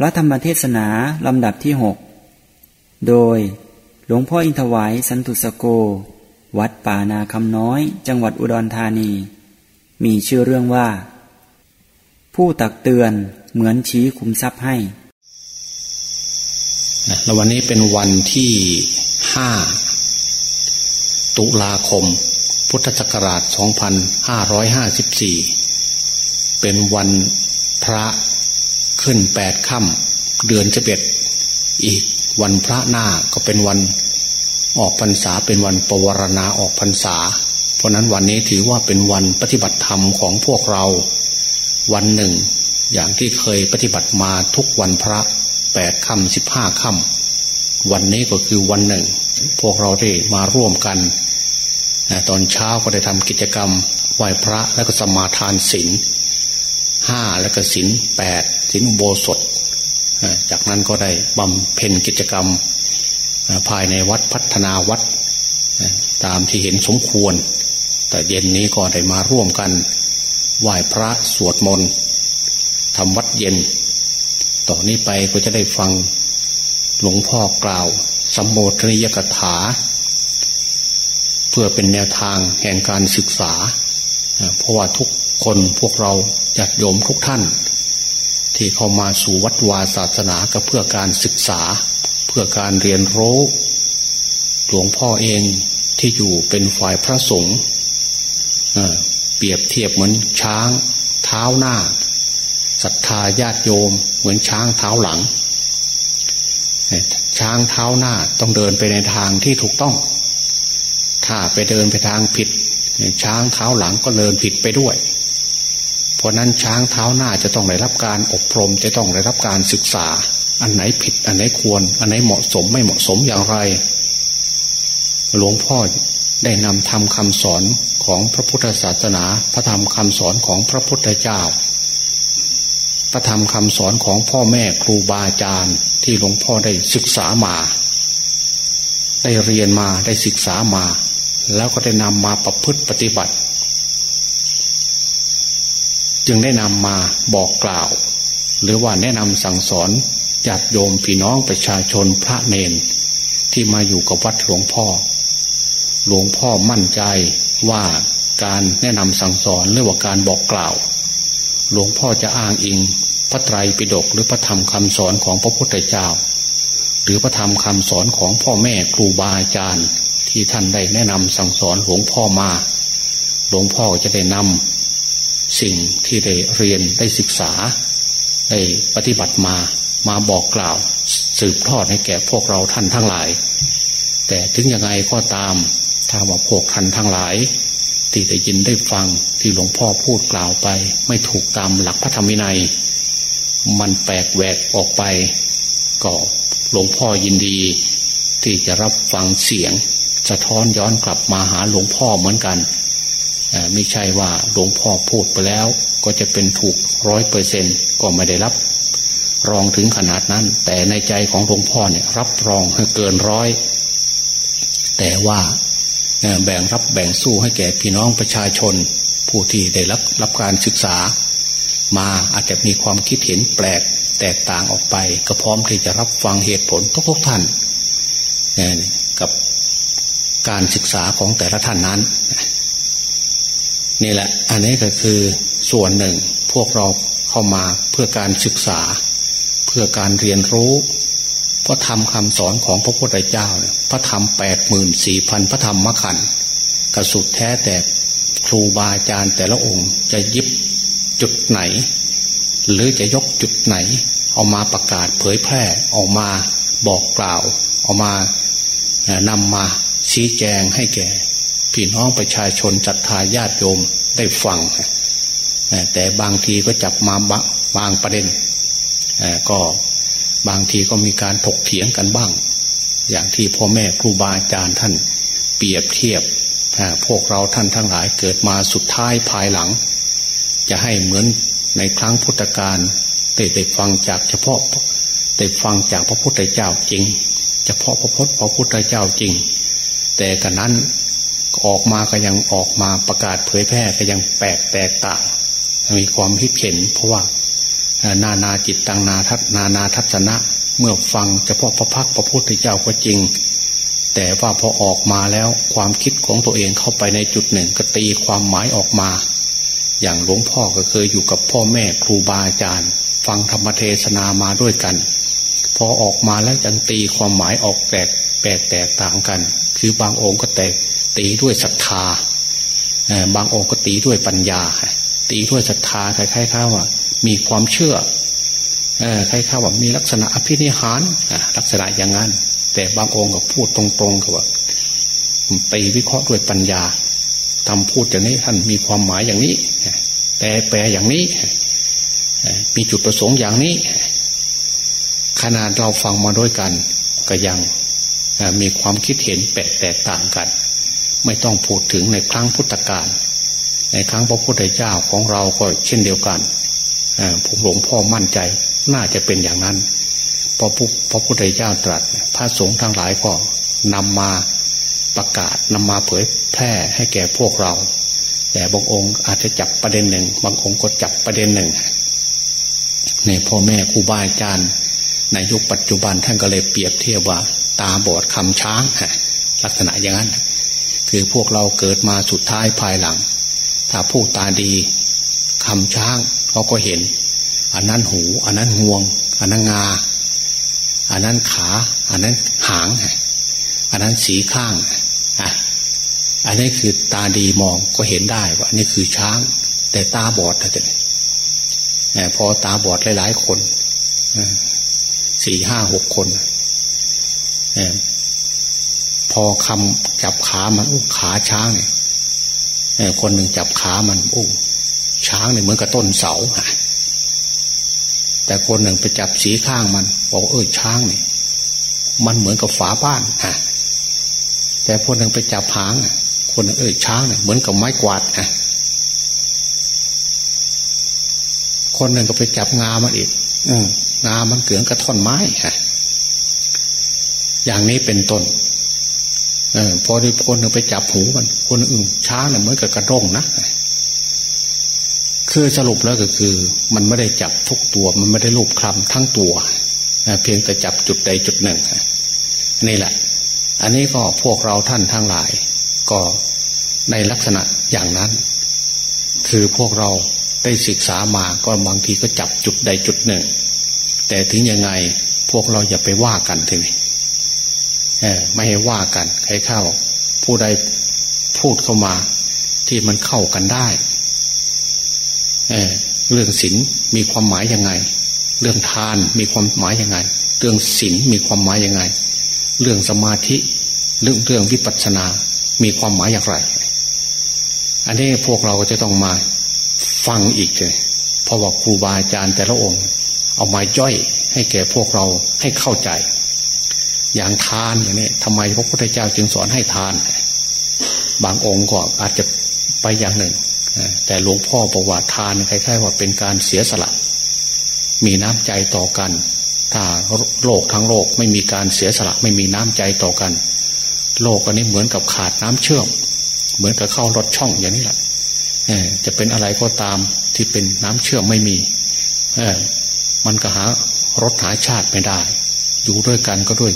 พระธรรมเทศนาลำดับที่หกโดยหลวงพ่ออินทวายสันตุสโก วัดป่านาคำน้อย จังหวัดอุดรธานี มีชื่อเรื่องว่า ผู้ตักเตือนเหมือนชี้คุมทรัพย์ให้แล้ววันนี้เป็นวันที่ห้าตุลาคม พุทธศักราช 2554 เป็นวันพระ ขึ้นแปดค่ำเดือนจะเบ็ดอีกวันพระหน้าก็เป็นวันออกพรรษาเป็นวันปวารณาออกพรรษา เพราะนั้นวันนี้ถือว่าเป็นวันปฏิบัติธรรมของพวกเรา วันหนึ่ง อย่างที่เคยปฏิบัติมาทุกวันพระแปดค่ำสิบห้าค่ำวันนี้ก็คือวันหนึ่ง พวกเราได้มาร่วมกันตอนเช้าก็ได้ทำกิจกรรมไหว้พระแล้วก็สมาทานศีลห้าแล้วก็ศีลแปด ศีลอุโบสถ จากนั้นก็ได้บำเพ็ญกิจกรรมภายในวัดพัฒนาวัด ตามที่เห็นสมควร แต่เย็นนี้ก็ได้มาร่วมกันไหว้พระสวดมนต์ทำวัดเย็น ต่อนนี้ไปก็จะได้ฟังหลวงพ่อกล่าวสัมโมทนิยกถา เพื่อเป็นแนวทางแห่งการศึกษา เพราะว่าทุกคนพวกเราจัดโยมทุกท่าน ที่เข้ามาสู่วัดวาศาสนาก็เพื่อการศึกษา เพื่อการเรียนรู้หลวงพ่อเองที่อยู่เป็นฝ่ายพระสงฆ์เปรียบเทียบเหมือนช้าง เท้าหน้าศรัทธาญาติโยม เหมือนช้างเท้าหลัง ช้างเท้าหน้าต้องเดินไปในทางที่ถูกต้อง ถ้าไปเดินไปทางผิด ช้างเท้าหลังก็เดินผิดไปด้วย เพราะนั้นช้างเท้าหน้าจะต้องได้รับการอบรมจะต้องได้รับการศึกษา อันไหนผิด อันไหนควร อันไหนเหมาะสมไม่เหมาะสมอย่างไร หลวงพ่อได้นำทำคำสอนของพระพุทธศาสนา พระธรรมคำสอนของพระพุทธเจ้า พระธรรมคำสอนของพ่อแม่ครูบาอาจารย์ที่หลวงพ่อได้ศึกษามา ได้เรียนมาได้ศึกษามา แล้วก็ได้นำมาประพฤติปฏิบัติ จึงได้นำมาบอกกล่าว หรือว่าแนะนำสั่งสอนญาติโยมพี่น้องประชาชนพระเนน ที่มาอยู่กับวัดหลวงพ่อ หลวงพ่อมั่นใจว่าการแนะนำสั่งสอนหรือว่าการบอกกล่าว หลวงพ่อจะอ้างอิง พระไตรปิฎกหรือพระธรรมคำสอนของพระพุทธเจ้า หรือพระธรรมคำสอนของพ่อแม่ครูบาอาจารย์ ที่ท่านได้แนะนำสั่งสอนหลวงพ่อมา หลวงพ่อจะได้นำ สิ่งที่ได้เรียนได้ศึกษา ได้ปฏิบัติมามาบอกกล่าว สืบทอดให้แก่พวกเราท่านทั้งหลาย แต่ถึงยังไงก็ตามถ้าว่าพวกท่านทั้งหลาย ที่ได้ยินได้ฟังที่หลวงพ่อพูดกล่าวไป ไม่ถูกตามหลักพระธรรมวินัย มันแปลกแหวกออกไป ก็หลวงพ่อยินดี ที่จะรับฟังเสียงสะท้อนย้อนกลับมาหาหลวงพ่อเหมือนกัน ไม่ใช่ว่าหลวงพ่อพูดไปแล้ว ก็จะเป็นถูกร้อยเปอร์เซนก็ไม่ได้รับ รองถึงขนาดนั้น แต่ในใจของหลวงพ่อเนี่ย รับรองให้เกินร้อย แต่ว่าแบ่งรับแบ่งสู้ให้แก่พี่น้องประชาชน ผู้ที่ได้รับรับการศึกษา มาอาจจะมีความคิดเห็นแปลกแตกต่างออกไป ก็พร้อมที่จะรับฟังเหตุผลทุกๆท่านกับการศึกษาของแต่ละท่านนั้น นี่แหละ อันนี้ก็คือส่วนหนึ่งพวกเราเข้ามาเพื่อการศึกษา เพื่อการเรียนรู้พระธรรมคำสอนของพระพุทธเจ้าเนี่ยพระธรรมแปดหมื่นสี่พันพระธรรมมขันกระสุดแท้แต่ครูบาอาจารย์แต่ละองค์จะยิบจุดไหน หรือจะยกจุดไหน เอามาประกาศเผยแพร่ออกมาบอกกล่าวเอามานำมาชี้แจงให้แก่พี่น้องประชาชนจัตตาญาติโยม ได้ฟัง แต่บางทีก็จับมาบางประเด็น ก็บางทีก็มีการถกเถียงกันบ้าง อย่างที่พ่อแม่ครูบาอาจารย์ท่านเปรียบเทียบพวกเราท่านทั้งหลายเกิดมาสุดท้ายภายหลัง จะให้เหมือนในครั้งพุทธกาลได้ได้ฟังจากเฉพาะได้ฟังจากพระพุทธเจ้าจริง เฉพาะพระพุทธพระพุทธเจ้าจริง แต่กันนั้น ออกมาก็ยังออกมาประกาศเผยแพร่ก็ยังแปลกแตกต่าง มีความคิดเห็น เพราะว่านานาจิตตังนาทัศนานาทัศนะ เมื่อฟังเฉพาะพระพักพระพุทธเจ้าก็จริง แต่ว่าพอออกมาแล้วความคิดของตัวเองเข้าไปในจุดหนึ่งก็ตีความหมายออกมา อย่างหลวงพ่อก็เคยอยู่กับพ่อแม่ครูบาอาจารย์ ฟังธรรมเทศนามาด้วยกัน พอออกมาแล้วจังตีความหมายออกแตกแปลกแตกต่างกัน คือบางองค์ก็แตก ตีด้วยศรัทธาบางองค์ก็ตีด้วยปัญญา ตีด้วยศรัทธาคล้ายๆข้าว่า มีความเชื่อคล้ายๆว่ามีลักษณะอภินิหารลักษณะอย่างนั้น แต่บางองค์ก็พูดตรงๆกับว่าตีวิเคราะห์ด้วยปัญญาทำพูดอย่างนี้ท่านมีความหมายอย่างนี้แต่แปลอย่างนี้ มีจุดประสงค์อย่างนี้ ขนาดเราฟังมาด้วยกัน ก็ยังมีความคิดเห็นแปลกแตกต่างกัน ไม่ต้องพูดถึงในครั้งพุทธกาลในครั้งพระพุทธเจ้าของเราก็เช่นเดียวกันผมหลวงพ่อมั่นใจน่าจะเป็นอย่างนั้นพอพระพุทธเจ้าตรัส พระสงฆ์ทั้งหลายก็นำมาประกาศนำมาเผยแพร่ให้แก่พวกเรา แต่บางองค์อาจจะจับประเด็นหนึ่ง บางองค์ก็จับประเด็นหนึ่งในพ่อแม่ครูบาอาจารย์ในยุคปัจจุบันท่านก็เลยเปรียบเทียบว่า ตาบอดคำช้างลักษณะอย่างนั้น คือพวกเราเกิดมาสุดท้ายภายหลัง ถ้าผู้ตาดีคำช้างเขาก็เห็น อันนั้นหู อันนั้นงวง อันนั้นงา อันนั้นขา อันนั้นหาง อันนั้นสีข้างอะอันนี้คือตาดีมองก็เห็นได้ว่าอันนี้คือช้าง แต่ตาบอดอาจจะพอตาบอดหลายๆคนสี่ห้าหกคน พอคำจับขามันอู้ขาช้างเนี่ยคนหนึ่งจับขามันอู้ช้างเนี่ยเหมือนกับต้นเสาแต่คนหนึ่งไปจับสีข้างมัน บอกเออช้างเนี่ยมันเหมือนกับฝาบ้านฮะแต่คนหนึ่งไปจับหางคนหนึ่งเออช้างเนี่ยเหมือนกับไม้กวาดฮะคนหนึ่งก็ไปจับงามันอีก อืงามันเกืองกระท่อนไม้ฮะอย่างนี้เป็นต้น เออพอที่คนหนึ่งไปจับหูมัน คนอื่นช้างเนี่ยเหมือนกับกระด้งนะคือสรุปแล้วก็คือ มันไม่ได้จับทุกตัว มันไม่ได้รูปคลำทั้งตัวเพียงแต่จับจุดใดจุดหนึ่งนี่แหละ อันนี้ก็พวกเราท่านทั้งหลาย ก็ในลักษณะอย่างนั้น คือพวกเราได้ศึกษามาก็บางทีก็จับจุดใดจุดหนึ่ง แต่ถึงยังไงพวกเราอย่าไปว่ากันทีนี้ ไม่ให้ว่ากันใครเข้า ผู้ใดพูดเข้ามา ที่มันเข้ากันได้ เเรื่องศีลมีความหมายยังไง เรื่องทานมีความหมายยังไง เรื่องศีลมีความหมายยังไง เรื่องสมาธิ เรื่องเรื่องวิปัสสนา มีความหมายอย่างไร อันนี้พวกเราก็จะต้องมาฟังอีกเลยเพราะว่าครูบาอาจารย์แต่ละองค์ เอามาย่อยให้แก่พวกเราให้เข้าใจ อย่างทานอย่างนี้ทำไมพระพุทธเจ้าจึงสอนให้ทาน บางองค์ก็อาจจะไปอย่างหนึ่ง แต่หลวงพ่อบอกว่าทานคล้ายๆว่าเป็นการเสียสละ มีน้ำใจต่อกัน ถ้าโลกทั้งโลกไม่มีการเสียสละ ไม่มีน้ำใจต่อกัน โลกอันนี้เหมือนกับขาดน้ำเชื่อม เหมือนกับเข้ารถช่องอย่างนี้แหละจะเป็นอะไรก็ตามที่เป็นน้ำเชื่อมไม่มีมันก็หารถหาชาติไม่ได้ อยู่ด้วยกันก็ด้วย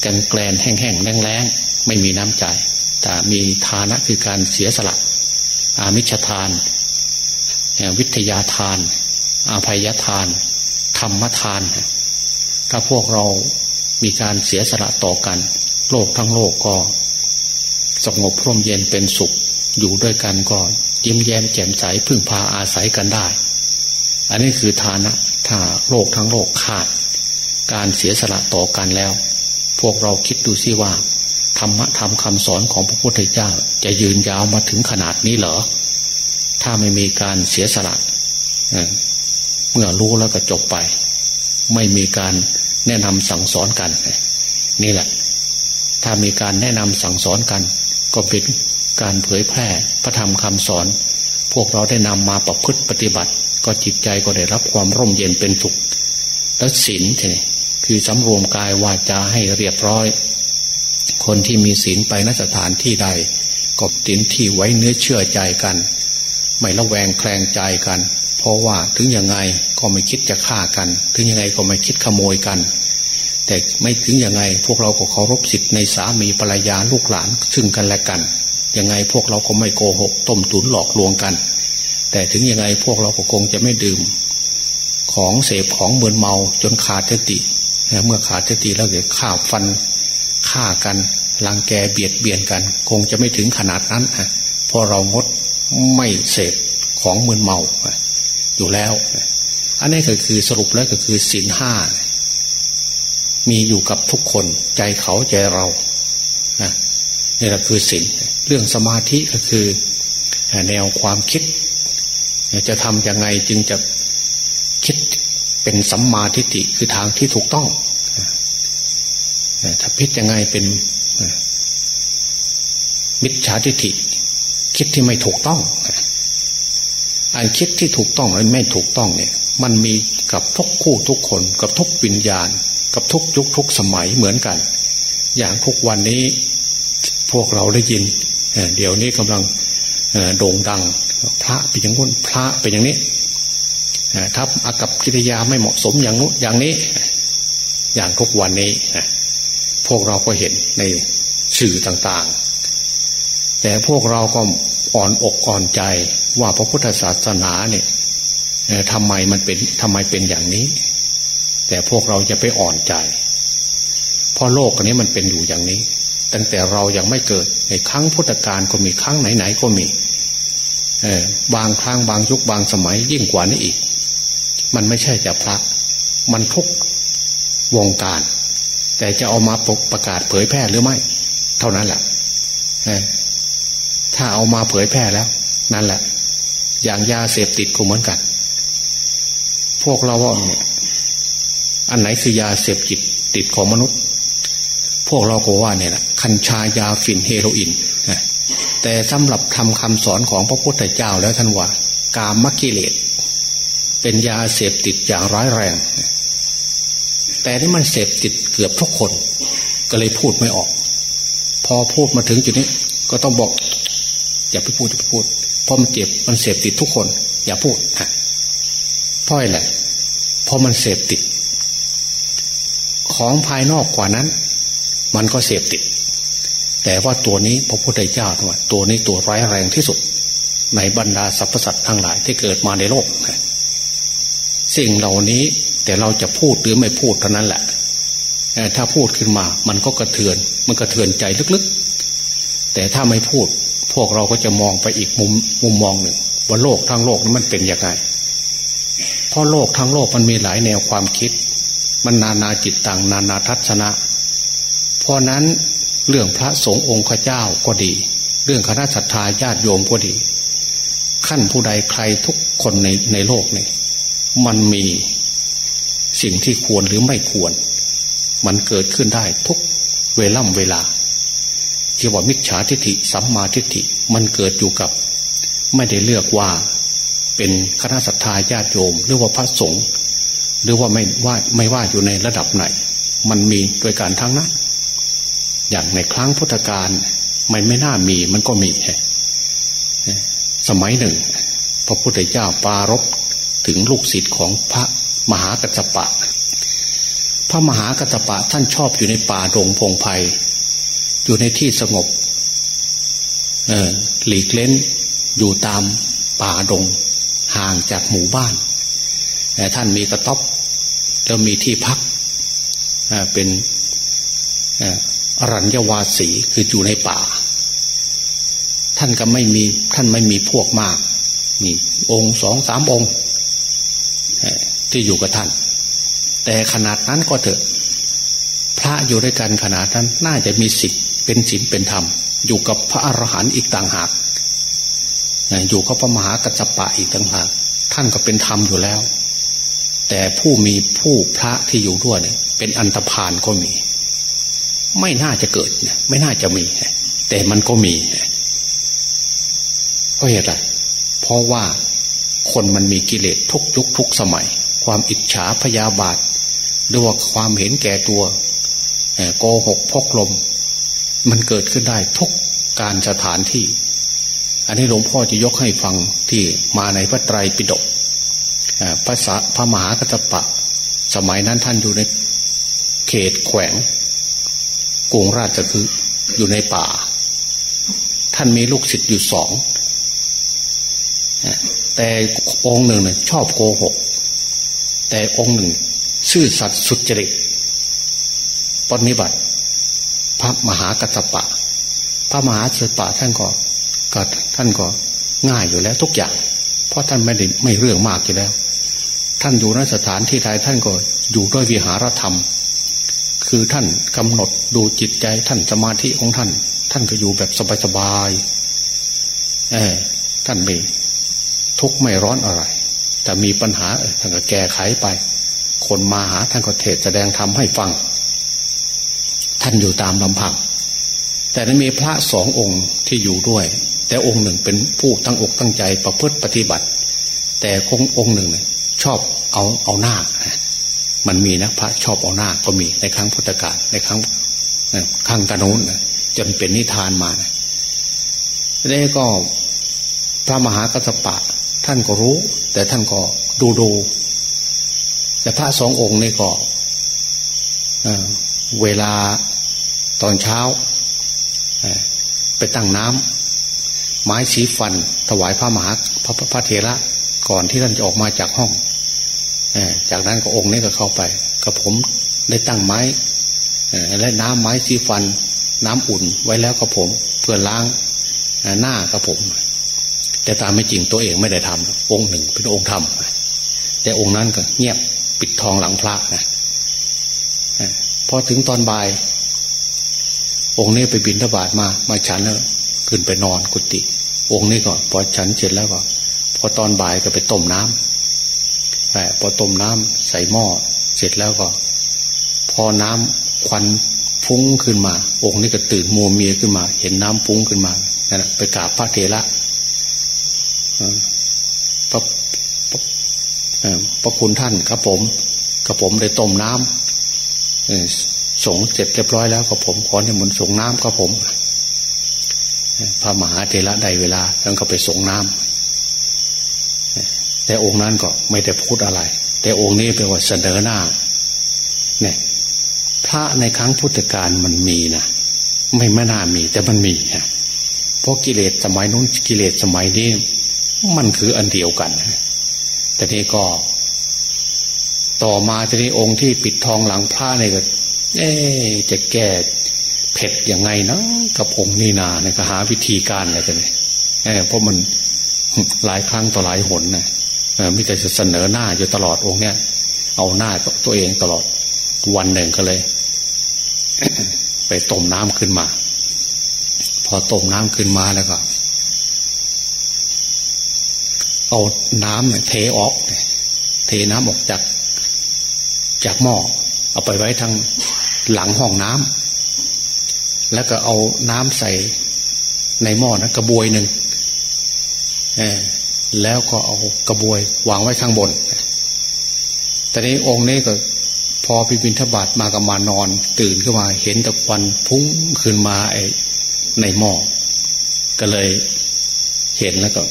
แกันแกลนแห้งๆแรงๆไม่มีน้ำใจ แต่มีทานะคือการเสียสละ อามิชทาน วิทยาทาน อาภัยทาน ธรรมทาน ถ้าพวกเรามีการเสียสละต่อกัน โลกทั้งโลกก็ สงบพร่มเย็นเป็นสุข อยู่ด้วยกันก็ยิ้มแย้มแจ่มใสพึ่งพาอาศัยกันได้ อันนี้คือฐานะถ้าโลกทั้งโลกขาด การเสียสละต่อกันแล้ว พวกเราคิดดูสิว่าธรรมะธรรมคำสอนของพระพุทธเจ้า จะยืนยาวมาถึงขนาดนี้เหรอ ถ้าไม่มีการเสียสละเมื่อรู้แล้วก็จบไป ไม่มีการแนะนำสั่งสอนกัน นี่แหละ ถ้ามีการแนะนำสั่งสอนกัน ก็เป็นการเผยแพร่พระธรรมคำสอน พวกเราได้นำมาประพฤติปฏิบัติ ก็จิตใจก็ได้รับความร่มเย็นเป็นสุข แล้วศีลที คือสำรวมกายวาจาให้เรียบร้อย คนที่มีศีลไปนสถานที่ใดก็ตินที่ไว้เนื้อเชื่อใจกัน ไม่ละแวงแคลงใจกัน เพราะว่าถึงยังไงก็ไม่คิดจะฆ่ากัน ถึงยังไงก็ไม่คิดขโมยกัน แต่ไม่ถึงยังไงพวกเราก็เคารพสิทธิ์ในสามีภรรยาลูกหลานซึ่งกันและกัน ยังไงพวกเราก็ไม่โกหกต้มตุนหลอกลวงกัน แต่ถึงยังไงพวกเราก็คงจะไม่ดื่ม ของเสพของเมือนเมาจนขาดสติ เมื่อขาดสติแล้วเกิดข่าฟันฆ่ากันลังแกเบียดเบียนกัน คงจะไม่ถึงขนาดนั้นฮะพอเรางดไม่เสพของมึนเมาอยู่แล้ว อันนี้ก็คือสรุปแล้วก็คือศีลห้ามีอยู่กับทุกคนใจเขาใจเรานี่แหละคือศีลเรื่องสมาธิก็คือแนวความคิด จะทำยังไงจึงจะคิด เป็นสัมมาทิฏฐิคือทางที่ถูกต้องถ้าพิจยังไงเป็นมิจฉาทิฏฐิคิดที่ไม่ถูกต้องอันคิดที่ถูกต้องและไม่ถูกต้องเนี่ย มันมีกับทุกคู่ทุกคนกับทุกวิญญาณ กับทุกยุคทุกสมัยเหมือนกัน อย่างทุกวันนี้พวกเราได้ยินเดี๋ยวนี้กำลังโด่งดัง พระเป็นอย่างนู้นพระเป็นอย่างนี้ ถ้าอากับกิริยาไม่เหมาะสมอย่างนู้นอย่างนี้ อย่างทุกวันนี้พวกเราก็เห็นในสื่อต่างๆ แต่พวกเราก็อ่อนอกอ่อนใจว่าพระพุทธศาสนาเนี่ยทำไมมันเป็นทำไมเป็นอย่างนี้ แต่พวกเราจะไปอ่อนใจ เพราะโลกอันนี้มันเป็นอยู่อย่างนี้ ตั้งแต่เรายังไม่เกิดในครั้งพุทธกาลก็มีครั้งไหนๆก็มีบางครั้งบางยุคบางสมัยยิ่งกว่านี้อีก มันไม่ใช่จะพระ มันทุกวงการ แต่จะเอามาประกาศเผยแพร่หรือไม่ เท่านั้นแหละถ้าเอามาเผยแพร่แล้ว นั่นแหละ อย่างยาเสพติดก็เหมือนกัน พวกเราว่าเนี่ยอันไหนคือยาเสพติดติดของมนุษย์ พวกเราก็ว่าเนี่ยแหละคัญชายาฝิ่นเฮโรอีนแต่สำหรับทำคำสอนของพระพุทธเจ้าแล้วท่านว่ากามกิเลส เป็นยาเสพติดอย่างร้ายแรง แต่ที่มันเสพติดเกือบทุกคน ก็เลยพูดไม่ออก พอพูดมาถึงจุดนี้ ก็ต้องบอก อย่าไปพูดอย่าไปพูดเพราะมันเจ็บมันเสพติดทุกคน อย่าพูดฮะพราะอะไรเพราะมันเสพติด ของภายนอกกว่านั้น มันก็เสพติด แต่ว่าตัวนี้พระพุทธเจ้าว่าตัวนี้ตัวร้ายแรงที่สุด ในบรรดาสรรพสัตว์ทั้งหลายที่เกิดมาในโลก สิ่งเหล่านี้แต่เราจะพูดหรือไม่พูดเท่านั้นแหละถ้าพูดขึ้นมา มันก็กระเทือน มันกระเทือนใจลึกๆ แต่ถ้าไม่พูด พวกเราก็จะมองไปอีกมุมมุมมองหนึ่ง ว่าโลกทั้งโลกนั้นมันเป็นยังไงเพราะโลกทั้งโลกมันมีหลายแนวความคิด มันนานาจิตต่างนานาทัศนะ เพราะนั้นเรื่องพระสงฆ์องค์ข้าเจ้าก็ดี เรื่องคณะสัตยาญาติโยมก็ดี ขั้นผู้ใดใครทุกคนในในโลกนี่ มันมีสิ่งที่ควรหรือไม่ควร มันเกิดขึ้นได้ทุกเวล่ำเวลาที่ว่ามิจฉาทิฏฐิสัมมาทิฏฐิมันเกิดอยู่กับ ไม่ได้เลือกว่าเป็นคณะสัตยาญาติโยม หรือว่าพระสงฆ์หรือว่าไม่ว่าไม่ว่าอยู่ในระดับไหน มันมีโดยการทั้งนั้นอย่างในครั้งพุทธกาลไม่ไม่น่ามีมันก็มีสมัยหนึ่ง พระพุทธเจ้าปารบ ถึงลูกศิษย์ของพระมหากัจจปะ พระมหากัจจปะท่านชอบอยู่ในป่าดงพงไพ่อยู่ในที่สงบเออหลีกเล้นอยู่ตามป่าดงห่างจากหมู่บ้านแต่ท่านมีกระต๊อบแล้วมีที่พักเป็นอรัญญวาสีคืออยู่ในป่า ท่านก็ไม่มีท่านไม่มีพวกมากนี่องค์สองสามองค์ ที่อยู่กับท่าน แต่ขนาดนั้นก็เถอะ พระอยู่ด้วยกันขนาดนั้นน่าจะมีสิ่งเป็นศีลเป็นธรรม อยู่กับพระอรหันต์อีกต่างหากอยู่กับพระมหากัจจปะอีกต่างหากท่านก็เป็นธรรมอยู่แล้ว แต่ผู้มีผู้พระที่อยู่ด้วยเนี่ยเป็นอันตรพานก็มี ไม่น่าจะเกิดไม่น่าจะมี แต่มันก็มีเพราะเหตุอะไรเพราะว่าคนมันมีกิเลสทุกยุคทุกสมัย ความอิจฉาพยาบาทหรือว่าความเห็นแก่ตัวโกหกพกลม มันเกิดขึ้นได้ทุกการสถานที่ อันนี้หลวงพ่อจะยกให้ฟังที่มาในพระไตรปิฎกภาษาพระมหากัตปะ สมัยนั้นท่านอยู่ในเขตแขวงกรุงราชคืออยู่ในป่า ท่านมีลูกศิษย์อยู่สองแต่องค์หนึ่งเนี่ยชอบโกหก แต่องค์หนึ่ง ซื่อสัตย์สุจริตปฏิบัติ พระมหากัตปะ พระมหากัปะท่านก็ก็ท่านก็ง่ายอยู่แล้วทุกอย่าง เพราะท่านไม่ได้ไม่เรื่องมากอยู่แล้ว ท่านอยู่ในสถานที่ใดท่านก็อยู่ด้วยวิหารธรรม คือท่านกำหนดดูจิตใจท่านสมาธิของท่าน ท่านก็อยู่แบบสบายๆเออท่านไม่ทุกข์ไม่ร้อนอะไร แต่มีปัญหาท่านก็แก้ไขไป คนมาหาท่านก็เทศแสดงธรรมให้ฟัง ท่านอยู่ตามลำพัง แต่นั้นมีพระสององค์ที่อยู่ด้วย แต่องค์หนึ่งเป็นผู้ตั้งอกตั้งใจประพฤติปฏิบัติ แต่คงองค์หนึ่งชอบเอาเอาหน้ามันมีนะพระชอบเอาหน้าก็มีในครั้งพุทธกาลในครั้งครั้งกระโน้นจนเป็นนิทานมาแล้วก็พระมหากัสปะ ท่านก็รู้ แต่ท่านก็ดูดูแต่พระสององค์นี่ก็เวลาตอนเช้า ไปตั้งน้ำไม้สีฟัน ถวายพระมหาพระพระเทระก่อนที่ท่านจะออกมาจากห้องจากนั้นก็องค์นี้ก็เข้าไปกับผมได้ตั้งไม้และน้ำไม้สีฟัน น้ำอุ่นไว้แล้วกับผม เพื่อล้างหน้ากับผม แต่ตามไม่จริงตัวเองไม่ได้ทำองค์หนึ่งเป็นองค์ทำแต่องค์นั้นก็เงียบปิดทองหลังพระนะพอถึงตอนบ่าย องค์นี้ไปบินทบาทมา มาฉันแล้ว ขึ้นไปนอนกุฏิองค์นี้ก็พอฉันเสร็จแล้วก็พอตอนบ่ายก็ไปต้มน้ำแต่พอต้มน้ำใส่หม้อเสร็จแล้วก็ พอน้ำควันฟุ้งขึ้นมา องค์นี้ก็ตื่นมัวเมียขึ้นมา เห็นน้ำฟุ้งขึ้นมานั่นแหะไปกราบพระเทระ พระพระคุณท่านครับผมกับผมได้ต้มน้ำสงเสร็จเรียบร้อยแล้วกับผมขอให้มนส่งน้ำครับผมพระมหาเทระได้เวลาแล้วก็ไปส่งน้ำแต่องค์นั้นก็ไม่ได้พูดอะไร แต่องค์นี้เป็นว่าเสนอหน้าเนี่ยพระในครั้งพุทธกาลมันมีนะไม่ไม่น่ามีแต่มันมีฮะเพราะกิเลสสมัยนู้นกิเลสสมัยนี้ มันคืออันเดียวกันแต่นี่ก็ ต่อมาทีนี้องค์ที่ปิดทองหลังพระเนี่ยก็เอ๊จะแก้เผ็ดยังไงนะกับองค์นี่นาเนี่ยก็หาวิธีการอะไรกันเลยเพราะมันหลายครั้งต่อหลายหนนะมิแต่จะเสนอหน้าอยู่ตลอดองค์เนี่ยเอาหน้าตัวเองตลอดวันหนึ่งก็เลย ไปต้มน้ำขึ้นมา พอต้มน้ำขึ้นมาแล้วก็ เอาน้ำเนี่ยเทออกเทน้ำออกจากจากหม้อเอาไปไว้ทางหลังห้องน้ำแล้วก็เอาน้ำใส่ในหม้อนะกระบวยหนึ่งแล้วก็เอากระบวยวางไว้ข้างบน แต่นี้องค์นี้ก็พอพิพินทบาทมากับมานอน ตื่นขึ้นมาเห็นตะควันพุ่งขึ้นมาไอในหม้อก็เลยเห็นแล้วก็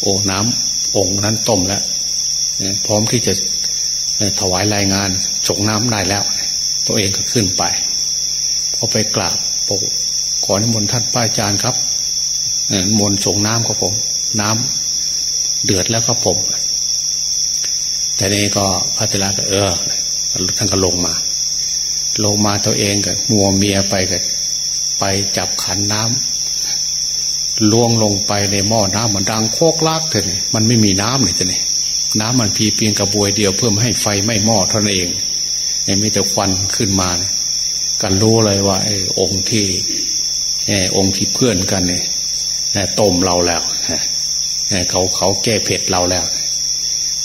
โอ้น้ำองค์นั้นต้มแล้วพร้อมที่จะถวายรายงานจงน้ำได้แล้ว ตัวเองก็ขึ้นไปพอไปกราบบอกขอนิมนต์ท่านป้าอาจารย์ครับมนต์ส่งน้ำครับผม น้ำเดือดแล้วครับผม แต่นี้ก็พระเจราก็เออท่านก็ลงมา ลงมาตัวเองกับมัวเมียไปกับไปจับขันน้ำ ล่วงลงไปในหม้อน้ำมันดังโคกลากเถอะนี่มันไม่มีน้ำเลยจะเนี่ยน้ำมันพีเพียงกระบวยเดียวเพื่อให้ไฟไม่หม้อเท่านั้นเองเนี่ยมีแต่ควันขึ้นมานกันรู้เลยว่าไอ้องค์ที่ไอ้องค์ที่เพื่อนกันเนี่ยต้มเราแล้วเขาเขาแก้เผ็ดเราแล้ว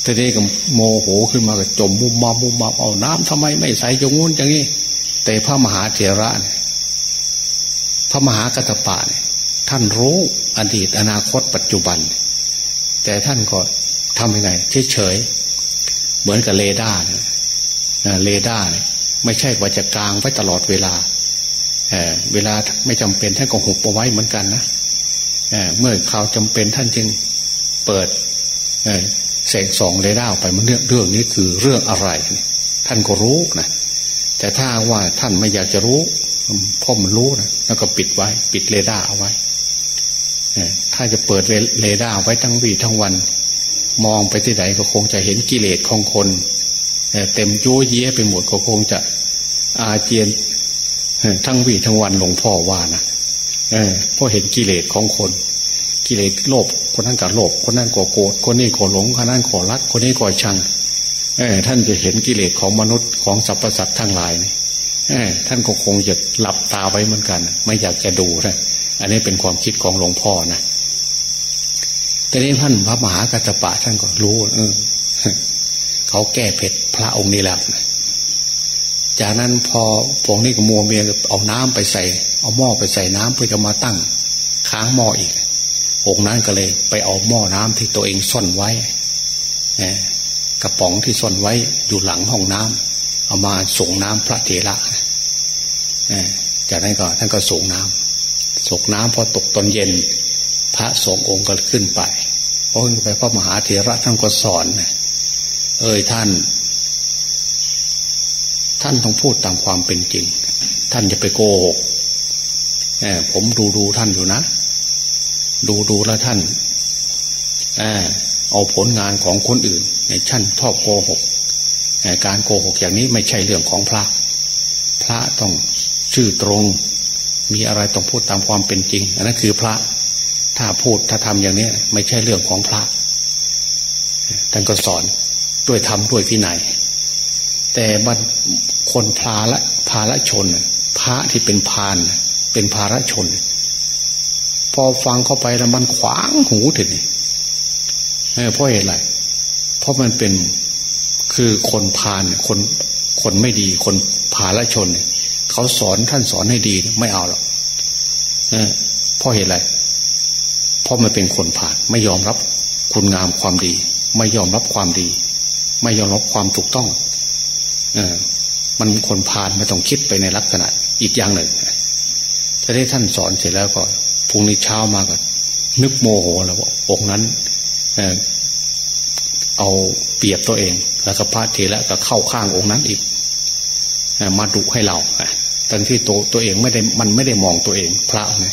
ทีนี้ก็โมโหขึ้นมาก็จมมุมมามุมมาเอาน้ำทำไมไม่ใส่จงงู้นอย่างนี้แต่พระมหาเถระพระมหากัตปะเนี่ย ท่านรู้อดีตอนาคตปัจจุบัน แต่ท่านก็ทำยังไงเฉยๆเหมือนกับเรดาร์เรดาร์ไม่ใช่ว่าจะกลางไว้ตลอดเวลาเเวลาไม่จำเป็นท่านก็หุบเอาไว้เหมือนกันนะเมื่อคราวจำเป็นท่านจึงเปิดแสงส่องเรดาร์ไปมันเรื่องเรื่องนี้คือเรื่องอะไร ท่านก็รู้นะแต่ถ้าว่าท่านไม่อยากจะรู้พ่อมันรู้นะแล้วก็ปิดไว้ ปิดเรดาร์เอาไว้ ถ้าจะเปิดเรดาร์ไว้ทั้งวี่ทั้งวัน มองไปที่ไหนก็คงจะเห็นกิเลสของคนเต็มเยอะแยะไปหมดก็คงจะอาเจียนทั้งวี่ทั้งวันหลวงพ่อว่านะเพราะเห็นกิเลสของคน กิเลสโลภคนนั้นก็โลภคนนั้นก็โกรธคนนี้ก็หลงคนนั้นก็รัก คนนี้ก็ชังท่านจะเห็นกิเลสของมนุษย์ของสรรพสัตว์ทั้งหลายท่านก็คงจะหลับตาไว้เหมือนกัน ไม่อยากจะดูนะ อันนี้เป็นความคิดของหลวงพ่อนะแต่นี้ท่านพระมหากัจปะท่านก็รู้ เออเขาแก้เผ็ดพระองค์นี้แล้วจากนั้นพอพวกนี้ก็มัวเมียเอาน้ำไปใส่ เอาหม้อไปใส่น้ำเพื่อจะมาตั้ง ค้างหม้ออีกองค์นั้นก็เลย ไปเอาหม้อน้ำที่ตัวเองซ่อนไว้กระป๋องที่ซ่อนไว้อยู่หลังห้องน้ำเอามาส่งน้ำพระเถระจากนั้นก็ท่านก็ส่งน้ำ ส่งน้ำพอตกตอนเย็น พระสงฆ์องค์ก็ขึ้นไปพอขึ้นไปพระมหาเถระท่านก็สอน เอ้ยท่าน ท่านต้องพูดตามความเป็นจริง ท่านจะไปโกหกผมดูดูท่านอยู่นะ ดูดูแล้วท่านเอาผลงานของคนอื่น ในชั้นทอบโกหกการโกหกอย่างนี้ไม่ใช่เรื่องของพระ พระต้องชื่อตรง มีอะไรต้องพูดตามความเป็นจริง อันนั้นคือพระ ถ้าพูดถ้าทำอย่างนี้ไม่ใช่เรื่องของพระท่านก็สอนด้วยธรรมด้วยวินัย แต่บันคนพาละพาละชน พระที่เป็นพาน เป็นภาระชน พอฟังเข้าไปแล้วมันขวางหูถึงเพราะเหตุอะไร เพราะมันเป็นคือคนพาลคนคนไม่ดีคนพาละชนเขาสอนท่านสอนให้ดีไม่เอาหรอกเพราะเหตุอะไรเพราะมันเป็นคนผ่านไม่ยอมรับคุณงามความดี ไม่ยอมรับความดี ไม่ยอมรับความถูกต้อง เออ มันคนพาลไม่ต้องคิดไปในลักษณะ อีกอย่างหนึ่งถ้าได้ท่านสอนเสร็จแล้วก็พรุ่งนี้เช้ามาก็นึกโมโหแล้วว่าองค์นั้นเอาเปรียบตัวเอง แล้วก็พระเทระก็เข้าข้างองค์นั้นอีกมาดุให้เรา ทั้งที่ตัวตัวเองไม่ได้มันไม่ได้มองตัวเอง พระไง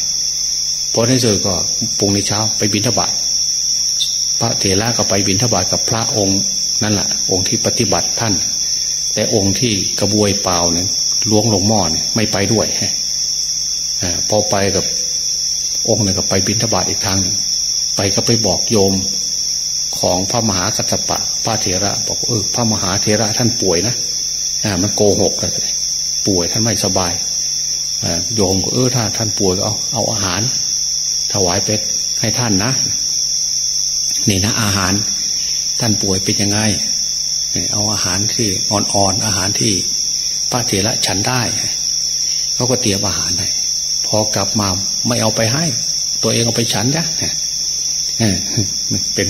พอได้เจอก็ปุงในเช้าไปบินทบาทพระเถระก็ไปบินทบาทกับพระองค์นั่นแหละองค์ที่ปฏิบัติท่าน แต่องค์ที่กระบวยเปล่าเนี่ยล้วงลงหม้อเนี่ยไม่ไปด้วยฮะพอไปกับองค์หนึ่งก็ไปบินทบาทอีกทางหนึ่งไปก็ไปบอกโยมของพระมหากัตปะพระเถระ บอกเออพระมหาเถระท่านป่วยนะอ่ามันโกหกเลย ป่วยท่านไม่สบายโยมก็เออถ้าท่านป่วยก็เอาเอาอาหาร ถวายเป็ดให้ท่านนะนี่นะอาหาร ท่านป่วยเป็นยังไงเอาอาหารที่อ่อนๆอาหารที่พระเถระฉันได้เขาก็เตรียมอาหารให้พอกลับมาไม่เอาไปให้ ตัวเองเอาไปฉันนะเป็น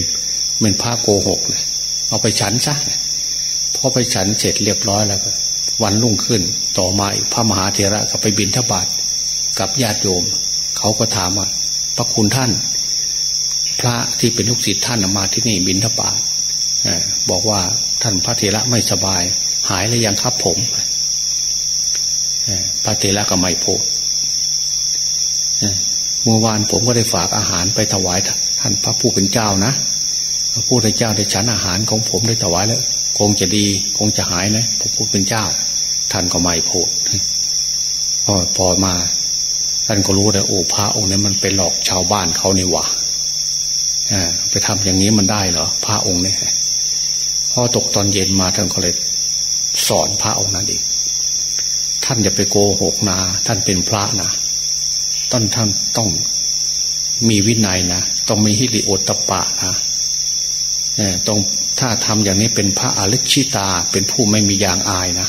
เป็นผ้าโกหกเลยเอาไปฉันซะพอไปฉันเสร็จเรียบร้อยแล้วก็ วันรุ่งขึ้น ต่อมาพระมหาเถระก็ไปบินทบาทกับญาติโยม เขาก็ถามว่า พระคุณท่าน พระที่เป็นลูกศิษย์ท่านมาที่นี่บินทบาทบอกว่าท่านพระเถระไม่สบาย หายแล้วยังครับผมพระเถระก็ไม่พูดเมื่อวานผมก็ได้ฝากอาหารไปถวายท่านพระผู้เป็นเจ้านะพระพุทธเจ้าได้ฉันอาหารของผมได้ถวายแล้ว คงจะดี คงจะหายนะพระพุทธเป็นเจ้า ท่านก็ไม่พูดพอพอมา ท่านก็รู้แต่โอ้พระองค์นี้มันเป็นหลอกชาวบ้านเขานี่หว่าไปทำอย่างนี้มันได้เหรอพระองค์นี่พอตกตอนเย็นมาท่านก็เลยสอนพระองค์นั้นอีกท่านอย่าไปโกหกนาท่านเป็นพระนะต้นท่านต้องมีวินัยนะต้องมีฮิริโอตปะนะ ต้องถ้าทำอย่างนี้เป็นพระอริชิตา เป็นผู้ไม่มียางอายนะ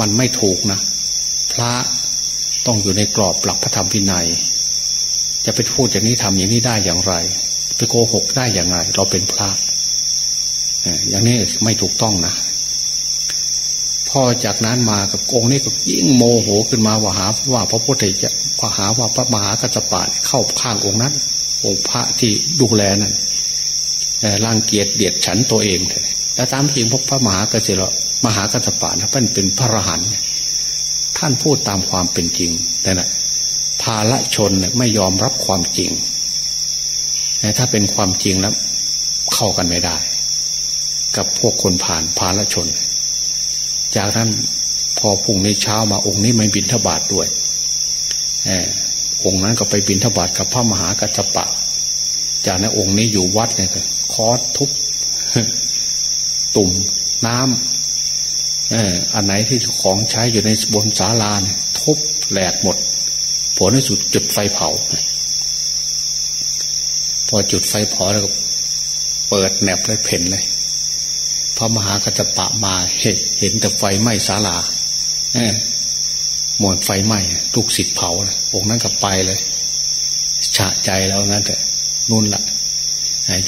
มันไม่ถูกนะ พระต้องอยู่ในกรอบหลักพระธรรมวินัย จะไปพูดอย่างนี้ทำอย่างนี้ได้อย่างไร ไปโกหกได้อย่างไร เราเป็นพระอย่างนี้ไม่ถูกต้องนะพอจากนั้นมากับองค์นี้ก็ยิ่งโมโหขึ้นมาว่าหาว่าพระพุทธเจ้าว่าหาว่าพระมหากัจจปะเข้าข้างองค์นั้น องค์พระที่ดูแลนั้น ร่างเกียรติเดียดฉันตัวเองแล้วตามจริงพระพระมหากระเจรมหากัสปะนะท่านเป็นพระรหันท่านพูดตามความเป็นจริงแต่นะภาละชนไม่ยอมรับความจริงถ้าเป็นความจริงแล้ว เข้ากันไม่ได้ กับพวกคนผ่านภาละชน จากนั้นพอพุ่งในเช้ามาองค์นี้ไม่บินทบาทด้วยองค์นั้นก็ไปบินทบาทกับพระมหากัจปะ จากนั้นองค์นี้อยู่วัดเนี่ย คอทุบตุ่มน้ำอันไหนที่ของใช้อยู่ในบนศาลาเนี่ยทุบแหลกหมด ผลในสุดจุดไฟเผา พอจุดไฟเผาแล้วก็เปิดแหนบเลยเพ่นเลยพระมหากัจปะมาเห็นเห็นแต่ไฟไหม้ศาลาหมดไฟไหม้ลูกศิษย์เผาองค์นั้นก็ไปเลยฉะใจแล้วงั้นแต่นุ่นละ่ะ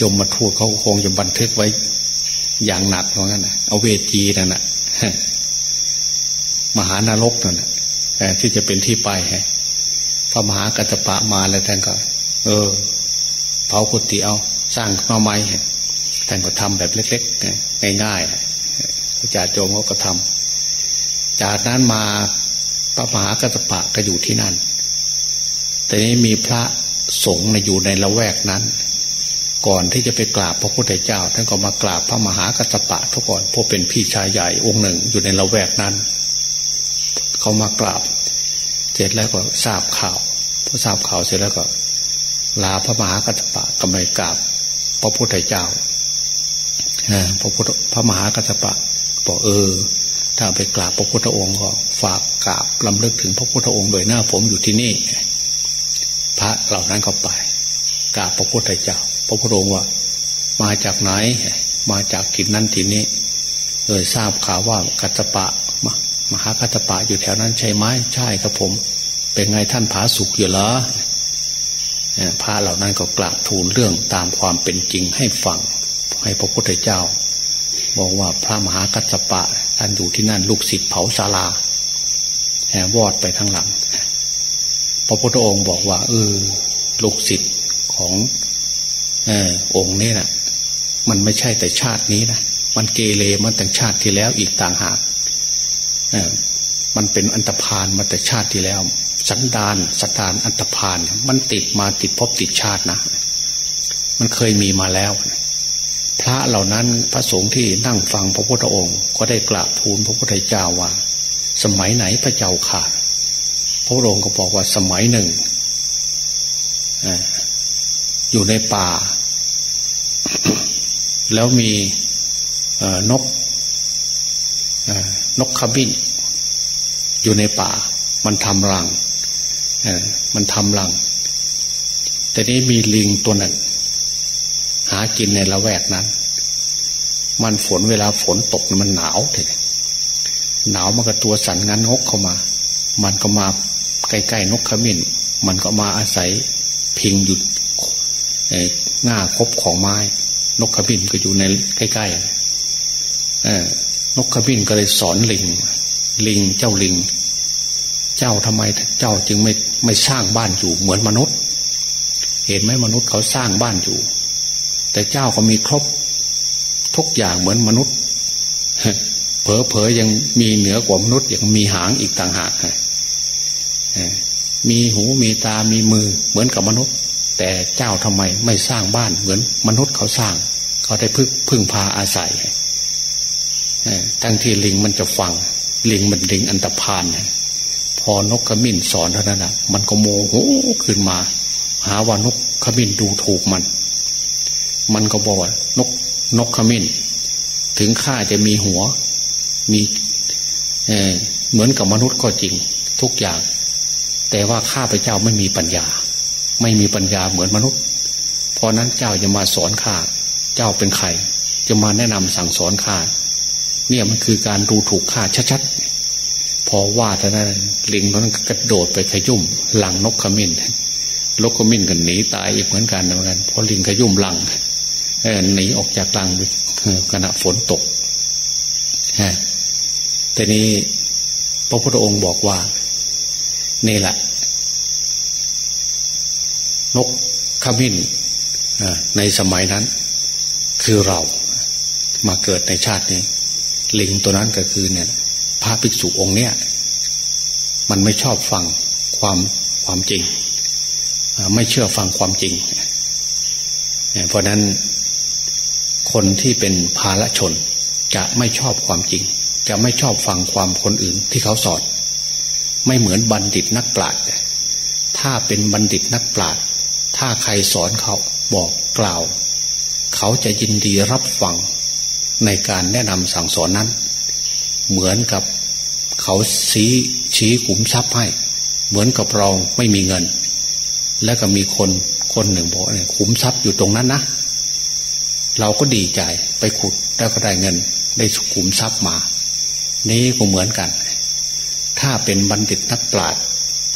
ยมมาทูดเขาคงจะบันทึกไว้ อย่างหนักเพราะงั้นเอาเวทีนั่นนะมหานรกนั่นนะที่จะเป็นที่ไปฮะพระมหากัจจปะมาแล้วท่านก็ เออ เผากุฏิเอา สร้างมาใหม่ท่านก็ทำแบบเล็กๆง่ายๆพระจ่าโจมเขาก็ทำจากนั้นมาพระมหากัจจปะก็อยู่ที่นั่น แต่นี้มีพระสงฆ์อยู่ในละแวกนั้น ก่อนที่จะไปกราบพระพุทธเจ้า ท่านก็มากราบพระมหากัสปะทุกคนพวกเป็นพี่ชายใหญ่องค์หนึ่งอยู่ในละแวกนั้น เขามากราบ เสร็จแล้วก็ทราบข่าวพอทราบข่าวเสร็จแล้วก็ ลาพระมหากัสปะก็ไม่กราบ พระพุทธเจ้าพระพุทธพระมหากัสปะบอกเออ ถ้าไปกราบพระพุทธองค์ก็ฝากกราบลำลึกถึงพระพุทธองค์โดยหน้าผมอยู่ที่นี่ พระเหล่านั้นก็ไปกราบพระพุทธเจ้า พระพุทธองค์ว่า มาจากไหน มาจากถิ่นนั้นถิ่นนี้เลยทราบข่าวว่ากัจจปะมหากัจจปะอยู่แถวนั้นใช่ไหมใช่ครับผม เป็นไงท่านผาสุกอยู่เหรอพระเหล่านั้นก็กราบทูลเรื่องตามความเป็นจริงให้ฟังให้พระพุทธเจ้า บอกว่าพระมหากัจจปะท่านอยู่ที่นั่นลูกศิษย์เผาศาลาแห่วอดไปทั้งหลัง พระพุทธองค์บอกว่าเออลูกศิษย์ของ อองค์นี้นะมันไม่ใช่แต่ชาตินี้นะมันเกเรมันแต่ชาติที่แล้วอีกต่างหากมันเป็นอันตรพานมาแต่ชาติที่แล้ว สันดานสันดานอันตรพานมันติดมาติดพบติดชาตินะ มันเคยมีมาแล้ว พระเหล่านั้นพระสงฆ์ที่นั่งฟังพระพุทธองค์ ก็ได้กราบทูลพระพุทธเจ้าว่า สมัยไหนพระเจ้าขาดพระองค์ก็บอกว่าสมัยหนึ่ง อยู่ในป่า แล้วมีนกนกขบินอยู่ในป่า มันทำรังมันทำรัง แต่นี้มีลิงตัวหนึ่ง หากินในละแวกนั้น มันฝนเวลาฝนตกมันหนาวเลยหนาวมันก็ตัวสั่นงันงกเข้ามา มันก็มาใกล้ๆนกขมิ้น มันก็มาอาศัยพิงอยู่ ง่าคบของไม้ นกขบินก็อยู่ในใกล้ๆนกขบินก็เลยสอนลิง ลิงเจ้าลิง เจ้าทำไมเจ้าจึงไม่ไม่สร้างบ้านอยู่เหมือนมนุษย์ เห็นไหมมนุษย์เขาสร้างบ้านอยู่ แต่เจ้าก็มีครบทุกอย่างเหมือนมนุษย์เผลอๆยังมีเหนือกว่ามนุษย์ยังมีหางอีกต่างหากมีหูมีตามีมือเหมือนกับมนุษย์ แต่เจ้าทำไมไม่สร้างบ้านเหมือนมนุษย์เขาสร้าง เขาได้พึ่งพึ่งพาอาศัยทั้งที่ลิงมันจะฟัง ลิงมันลิงอันตรพานพอนกขมิ้นสอนเท่านั้นนะมันก็โมโหขึ้นมา หาว่านกขมิ้นดูถูกมัน มันก็บอกว่านกนกขมิ้น ถึงข้าจะมีหัว มีเเหมือนกับมนุษย์ก็จริง ทุกอย่าง แต่ว่าข้าพเจ้าไม่มีปัญญา ไม่มีปัญญาเหมือนมนุษย์ เพราะนั้นเจ้าจะมาสอนข้าเจ้าเป็นใคร จะมาแนะนำสั่งสอนข้าเนี่ยมันคือการดูถูกข้าชัดๆ พอว่าแต่นั้นลิงมันกระโดดไปขยุ่มหลังนกขมิ้นนกขมิ้นกันหนีตายอีกเหมือนกันเหมือนกันเพราะลิงขยุ่มหลังหนีออกจากหลังขณะฝนตกฮแต่นี้พระพุทธองค์บอกว่า นี่แหละ นกขมิ้นในสมัยนั้น คือเรามาเกิดในชาตินี้ลิงตัวนั้นก็คือเนี่ยพระภิกษุองค์เนี้ยมันไม่ชอบฟังความความจริง ไม่เชื่อฟังความจริง เพราะนั้นคนที่เป็นภาลชนจะไม่ชอบความจริง จะไม่ชอบฟังความคนอื่นที่เขาสอน ไม่เหมือนบัณฑิตนักปราชญ์ถ้าเป็นบัณฑิตนักปราชญ์ ถ้าใครสอนเขาบอกกล่าว เขาจะยินดีรับฟังในการแนะนำสั่งสอนนั้น เหมือนกับเขาชี้ชี้ขุมทรัพย์ให้ เหมือนกับเราไม่มีเงิน แล้วก็มีคนคนหนึ่งบอกเนี่ยขุมทรัพย์อยู่ตรงนั้นนะ เราก็ดีใจไปขุดแล้วก็ได้เงิน ได้ขุมทรัพย์มา นี้ก็เหมือนกัน ถ้าเป็นบัณฑิตนักปราชญ์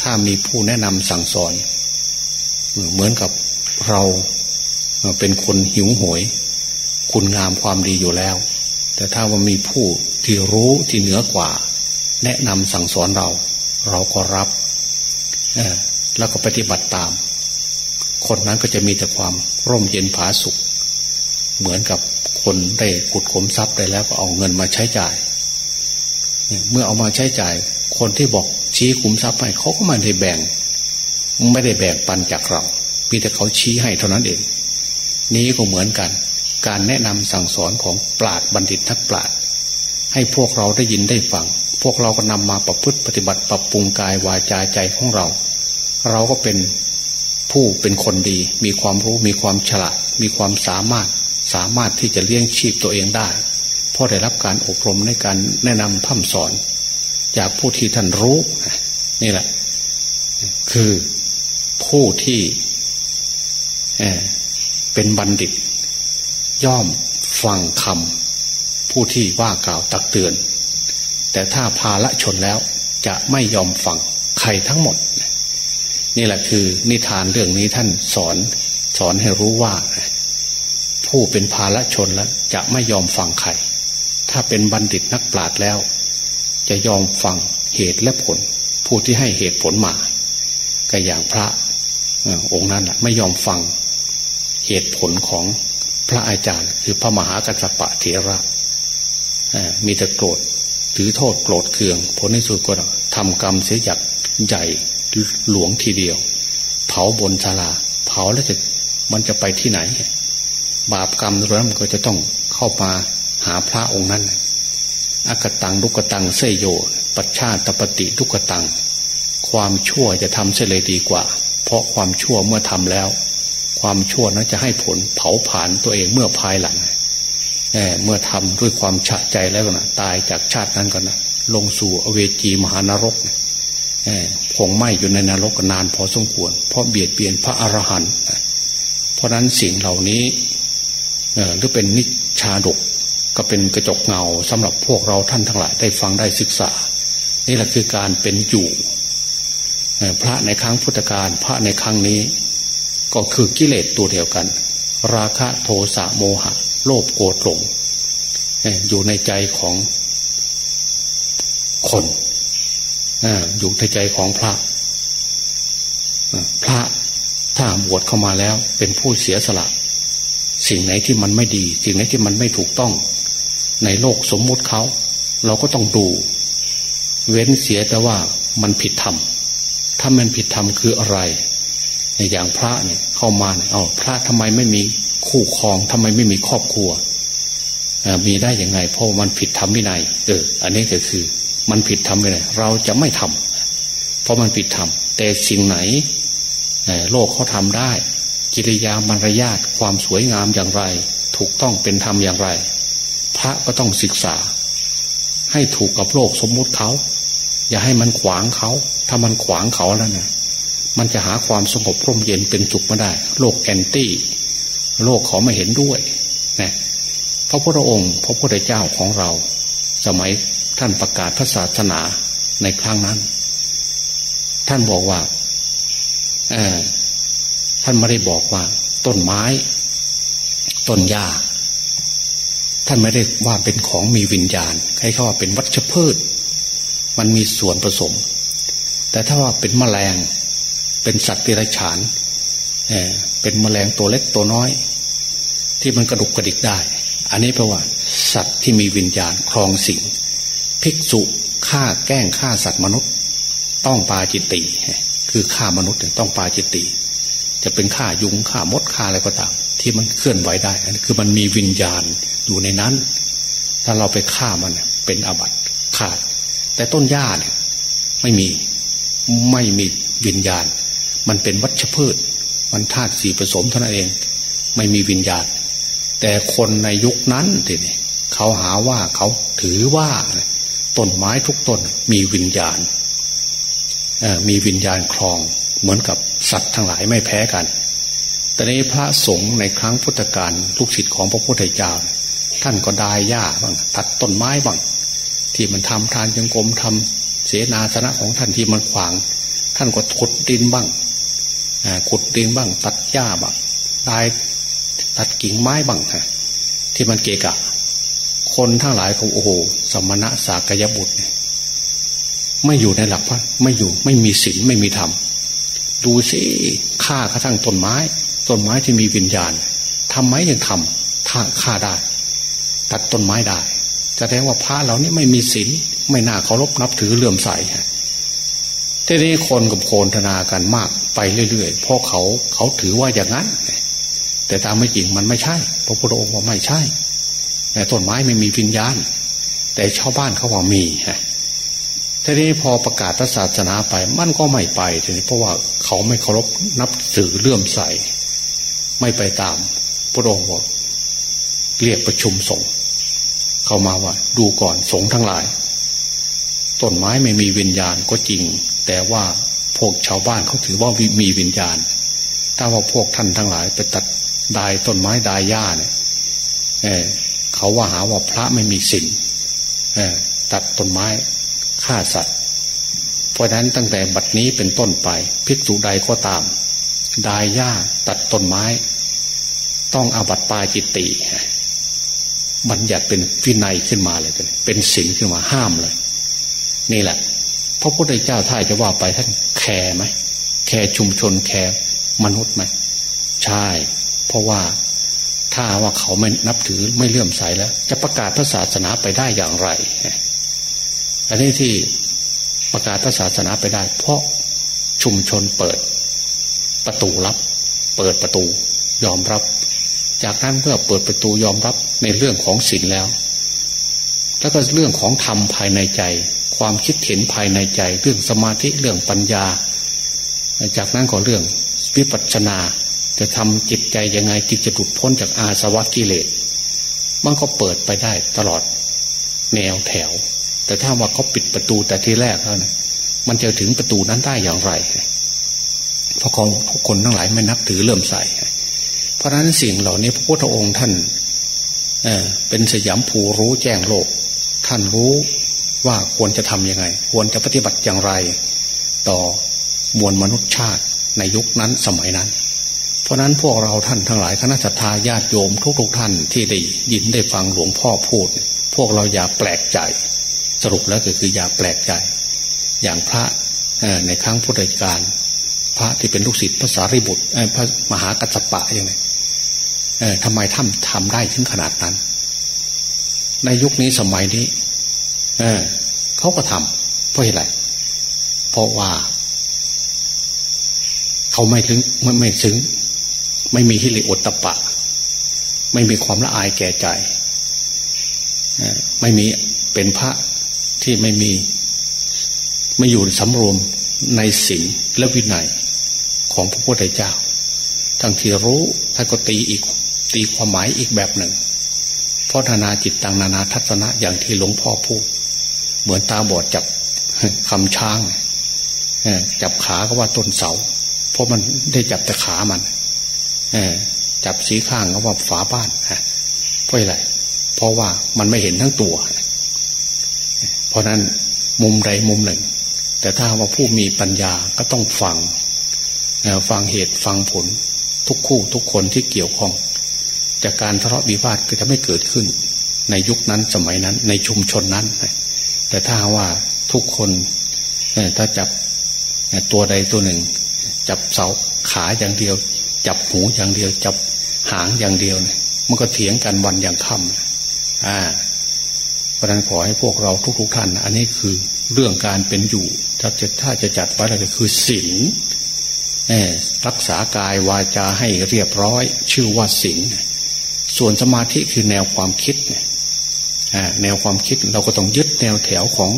ถ้ามีผู้แนะนำสั่งสอน เหมือนกับเราเป็นคนหิวโหยคุณงามความดีอยู่แล้ว แต่ถ้าว่ามีผู้ที่รู้ที่เหนือกว่า แนะนำสั่งสอนเรา เราก็รับแล้วก็ปฏิบัติตาม คนนั้นก็จะมีแต่ความร่มเย็นผาสุข เหมือนกับคนได้ขุดขมทรัพย์ได้แล้วก็เอาเงินมาใช้จ่าย เมื่อเอามาใช้จ่าย คนที่บอกชี้ขุมทรัพย์ให้เขาก็ม่ได้แบ่ง ไม่ได้แบ่งปันจากเรามีแต่เขาชี้ให้เท่านั้นเอง นี้ก็เหมือนกัน การแนะนำสั่งสอนของปราดบัณฑิตทักปราดให้พวกเราได้ยินได้ฟัง พวกเราก็นำมาประพฤติปฏิบัติปรับปรุงกายวาจาใจของเรา เราก็เป็นผู้เป็นคนดี มีความรู้มีความฉลาด มีความสามารถ สามารถที่จะเลี้ยงชีพตัวเองได้เพราะได้รับการอบรมในการแนะนำพัฒสอน จากผู้ที่ท่านรู้นี่แหละ คือ ผู้ที่เป็นบัณฑิต ย่อมฟังคำผู้ที่ว่ากล่าวตักเตือน แต่ถ้าพาละชนแล้วจะไม่ยอมฟังใครทั้งหมด นี่แหละคือนิทานเรื่องนี้ท่านสอนสอนให้รู้ว่า ผู้เป็นภาละชนแล้ว จะไม่ยอมฟังใคร ถ้าเป็นบัณฑิตนักปราชญ์แล้ว จะยอมฟังเหตุและผล ผู้ที่ให้เหตุผลมา ก็อย่างพระองค์นั้นไม่ยอมฟังเหตุผลของพระอาจารย์ คือพระมหากัสปะเถระมีแต่โกรธถือโทษโกรธเคือง ผลในสุดก็ทำกรรมเสียหยักใหญ่หลวงทีเดียว เผาบนชาลา เผาแล้วจะมันจะไปที่ไหน บาปกรรมเริ่มก็จะต้องเข้ามาหาพระองค์นั้นอากตังลุกตังเสยโย ปัจชาตปฏิทุกตัง ความชั่วจะทำเสียเลยดีกว่า เพราะความชั่วเมื่อทำแล้ว ความชั่วนั้นจะให้ผลเผาผลาญตัวเองเมื่อภายหลังเเมื่อทำด้วยความฉะใจแล้วนะตายจากชาตินั้นก่อนนะลงสู่อเวจีมหานรกผงไหมอยู่ในนรกนานพอสมควร เพราะเบียดเบียนพระอรหันต์เพราะนั้นสิ่งเหล่านี้หรือเป็นนิชาดกก็เป็นกระจกเงาสำหรับพวกเราท่านทั้งหลายได้ฟังได้ศึกษา นี่แหละคือการเป็นอยู่ พระในครั้งพุทธกาลพระในครั้งนี้ ก็คือกิเลสตัวเดียวกัน ราคะโทสะโมหะ โลภโกรธหลงอยู่ในใจของคนอยู่ในใจของพระ พระถ้าบวชเข้ามาแล้วเป็นผู้เสียสละ สิ่งไหนที่มันไม่ดี สิ่งไหนที่มันไม่ถูกต้อง ในโลกสมมุติเขา เราก็ต้องดู เว้นเสียแต่ว่ามันผิดธรรม ถ้ามันผิดธรรมคืออะไรในอย่างพระเนี่ยเข้ามาเนี่ยเอาพระทำไมไม่มีคู่ครองทำไมไม่มีครอบครัวมีได้ยังไง เพราะมันผิดธรรมวินัยเออ อันนี้ก็คือ มันผิดธรรมวินัยเราจะไม่ทำเพราะมันผิดธรรมแต่สิ่งไหนโลกเขาทำได้ กิริยามารยาทความสวยงามอย่างไร ถูกต้องเป็นธรรมอย่างไร พระก็ต้องศึกษา ให้ถูกกับโลกสมมุติเขา อย่าให้มันขวางเขา ถ้ามันขวางเขาแล้วนี่ยมันจะหาความสงบร่มเย็นเป็นจุกไม่ได้ โลกแอนตี้ โลกเขาไม่เห็นด้วยนะพระพุทธองค์ พระพุทธเจ้าของเรา สมัยท่านประกาศพระศาสนาในครั้งนั้น ท่านบอกว่าเออท่านไม่ได้บอกว่า ต้นไม้ ต้นหญ้า ท่านไม่ได้ว่าเป็นของมีวิญญาณให้เขาว่าเป็นวัชพืช มันมีส่วนผสม แต่ถ้าว่าเป็นแมลง เป็นสัตว์ที่ไรฉานเเป็นแมลงตัวเล็กตัวน้อย ที่มันกระดุกกระดิกได้ อันนี้แปลว่า สัตว์ที่มีวิญญาณครองสิ่งภิกษุฆ่าแกล้งฆ่าสัตว์มนุษย์ ต้องปาจิตติ คือฆ่ามนุษย์ต้องปาจิตติ จะเป็นฆ่ายุงฆ่ามดฆ่าอะไรก็ตาม ที่มันเคลื่อนไหวได้อันนี้คือมันมีวิญญาณอยู่ในนั้น ถ้าเราไปฆ่ามันเป็นอาบัติขาด แต่ต้นหญ้าเนี่ย ไม่มีไม่มีวิญญาณ มันเป็นวัชพืช มันธาตุสีผสมเท่านั้นเอง ไม่มีวิญญาณ แต่คนในยุคนั้นทีนี้เขาหาว่าเขาถือว่าต้นไม้ทุกต้นมีวิญญาณมีวิญญาณคลองเหมือนกับสัตว์ทั้งหลายไม่แพ้กัน แต่ในพระสงฆ์ในครั้งพุทธกาลลูกศิษย์ของพระพุทธเจ้า ท่านก็ได้หญ้าบ้างตัดต้นไม้บ้าง ที่มันทำทานยังกรมทำเสนาสนะของท่านที่มันขวาง ท่านก็ขุดดินบ้างขุดดินบ้าง ตัดหญ้าบ้างได้ตัดกิ่งไม้บ้างฮะที่มันเกะกะ คนทั้งหลายของโอ้โหสมณะสากยบุตรไม่อยู่ในหลักพระไม่อยู่ไม่มีศีลไม่มีธรรมดูสิฆ่ากระทั่งต้นไม้ต้นไม้ที่มีวิญญาณทำไมยังทำถ้าฆ่าได้ ตัดต้นไม้ได้ แสดงว่าพระเรานี่ไม่มีศีลไม่น่าเคารพนับถือเลื่อมใสทีนี้คนกับโคนธนากันมากไปเรื่อยๆเพราะเขาเขาถือว่าอย่างนั้น แต่ตามไม่จริงมันไม่ใช่ พระพุทธองค์ว่าไม่ใช่แต่ต้นไม้ไม่มีวิญญาณ แต่ชาวบ้านเขาว่ามีฮะทีนี้พอประกาศศาสนาไปมันก็ไม่ไปทีนี้เพราะว่าเขาไม่เคารพนับถือเลื่อมใส ไม่ไปตามพระองค์บอกเรียกประชุมสงฆ์ เข้ามาว่า ดูก่อนสงทั้งหลายต้นไม้ไม่มีวิญญาณก็จริง แต่ว่าพวกชาวบ้านเขาถือว่ามีวิญญาณ ถ้าว่าพวกท่านทั้งหลายไปตัดดายต้นไม้ดายหญ้าเนี่ยเเขาว่าหาว่าพระไม่มีศีลตัดต้นไม้ฆ่าสัตว์ เพราะนั้นตั้งแต่บัดนี้เป็นต้นไป ภิกษุใดก็ตาม ดายหญ้าตัดต้นไม้ ต้องอาบัติปาจิตติ บัญญัติเป็นวินัยขึ้นมาเลยเป็นศีลขึ้นมาห้ามเลย นี่แหละพระพุทธเจ้าท่านจะว่าไปท่าน care ไหม care ชุมชน care มนุษย์ไหมใช่ เพราะว่าถ้าว่าเขาไม่นับถือไม่เลื่อมใสแล้ว จะประกาศพระศาสนาไปได้อย่างไรอันนี้ที่ประกาศพระศาสนาไปได้ เพราะชุมชนเปิด ประตูรับ เปิดประตู ยอมรับ จากนั้นเมื่อเปิดประตูยอมรับในเรื่องของศีลแล้ว แล้วก็เรื่องของธรรมภายในใจ ความคิดเห็นภายในใจ เรื่องสมาธิเรื่องปัญญา จากนั้นก็เรื่องวิปัสสนา จะทำจิตใจยังไงจิตจะหลุดพ้นจากอาสวะกิเลสมันก็เปิดไปได้ตลอดแนวแถว แต่ถ้าว่าเขาปิดประตูแต่ที่แรกแล้วนะมันจะถึงประตูนั้นได้อย่างไร เพราะคนคนทั้งหลายไม่นับถือเริ่มใส่ ราะนั้นสิ่งเหล่านี้พระพุทธองค์ท่านเเป็นสยามภูรู้แจ้งโลก ท่านรู้ว่าควรจะทํำยังไง ควรจะปฏิบัติอย่างไร ต่อมวลมนุษยชาติในยุคนั้นสมัยนั้น เพราะนั้นพวกเราท่านทั้งหลายคณะสัตยาญาติโยมทุกๆทท่านที่ได้ยินได้ฟังหลวงพ่อพูด พวกเราอย่าแปลกใจ สรุปแล้วก็คืออย่าแปลกใจ อย่างพระในครั้งพุทธกาลพระที่เป็นลูกศิษย์พระสารีบุตรพระมหากัสสปะยังไง ทำไมท่านทำได้ถึงขนาดนั้น ในยุคนี้สมัยนี้เเขาก็ทำเพราะอะไรเพราะว่า เขาไม่ถึงไม่ไม่ซึ้งไม่มีฮิริโอตตปะ ไม่มีความละอายแก่ใจไม่มีเป็นพระที่ไม่มี ไม่อยู่สำรวมในศีลและวินัยของพระพุทธเจ้า ทั้งที่รู้ท่านก็ตีอีก ตีความหมายอีกแบบหนึ่ง เพราะนานาจิตตังนานาทัศนะอย่างที่หลวงพ่อพูด เหมือนตาบอดจับคำช้างจับขาก็ว่าต้นเสา เพราะมันได้จับแต่ขามันจับสีข้างก็ว่าฝาบ้านเพราะอะไรเพราะว่ามันไม่เห็นทั้งตัว เพราะนั้นมุมใดมุมหนึ่ง แต่ถ้าว่าผู้มีปัญญาก็ต้องฟังฟังเหตุฟังผลทุกคู่ทุกคนที่เกี่ยวข้อง จากการทะเลาะวิวาทก็จะไม่เกิดขึ้น ในยุคนั้นสมัยนั้น ในชุมชนนั้น แต่ถ้าว่าทุกคนถ้าจับตัวใดตัวหนึ่ง จับเสาขาอย่างเดียว จับหูอย่างเดียว จับหางอย่างเดียวมันก็เถียงกันวันอย่างค่ำอ่าเพราะนั้นขอให้พวกเราทุกๆท่าน อันนี้คือเรื่องการเป็นอยู่ ถ้าจะถ้าจะจัดไว้ก็คือศีลรักษากายวาจาให้เรียบร้อย ชื่อว่าศีล ส่วนสมาธิคือแนวความคิดเนี่ยแนวความคิดเราก็ต้องยึดแนวแถวของ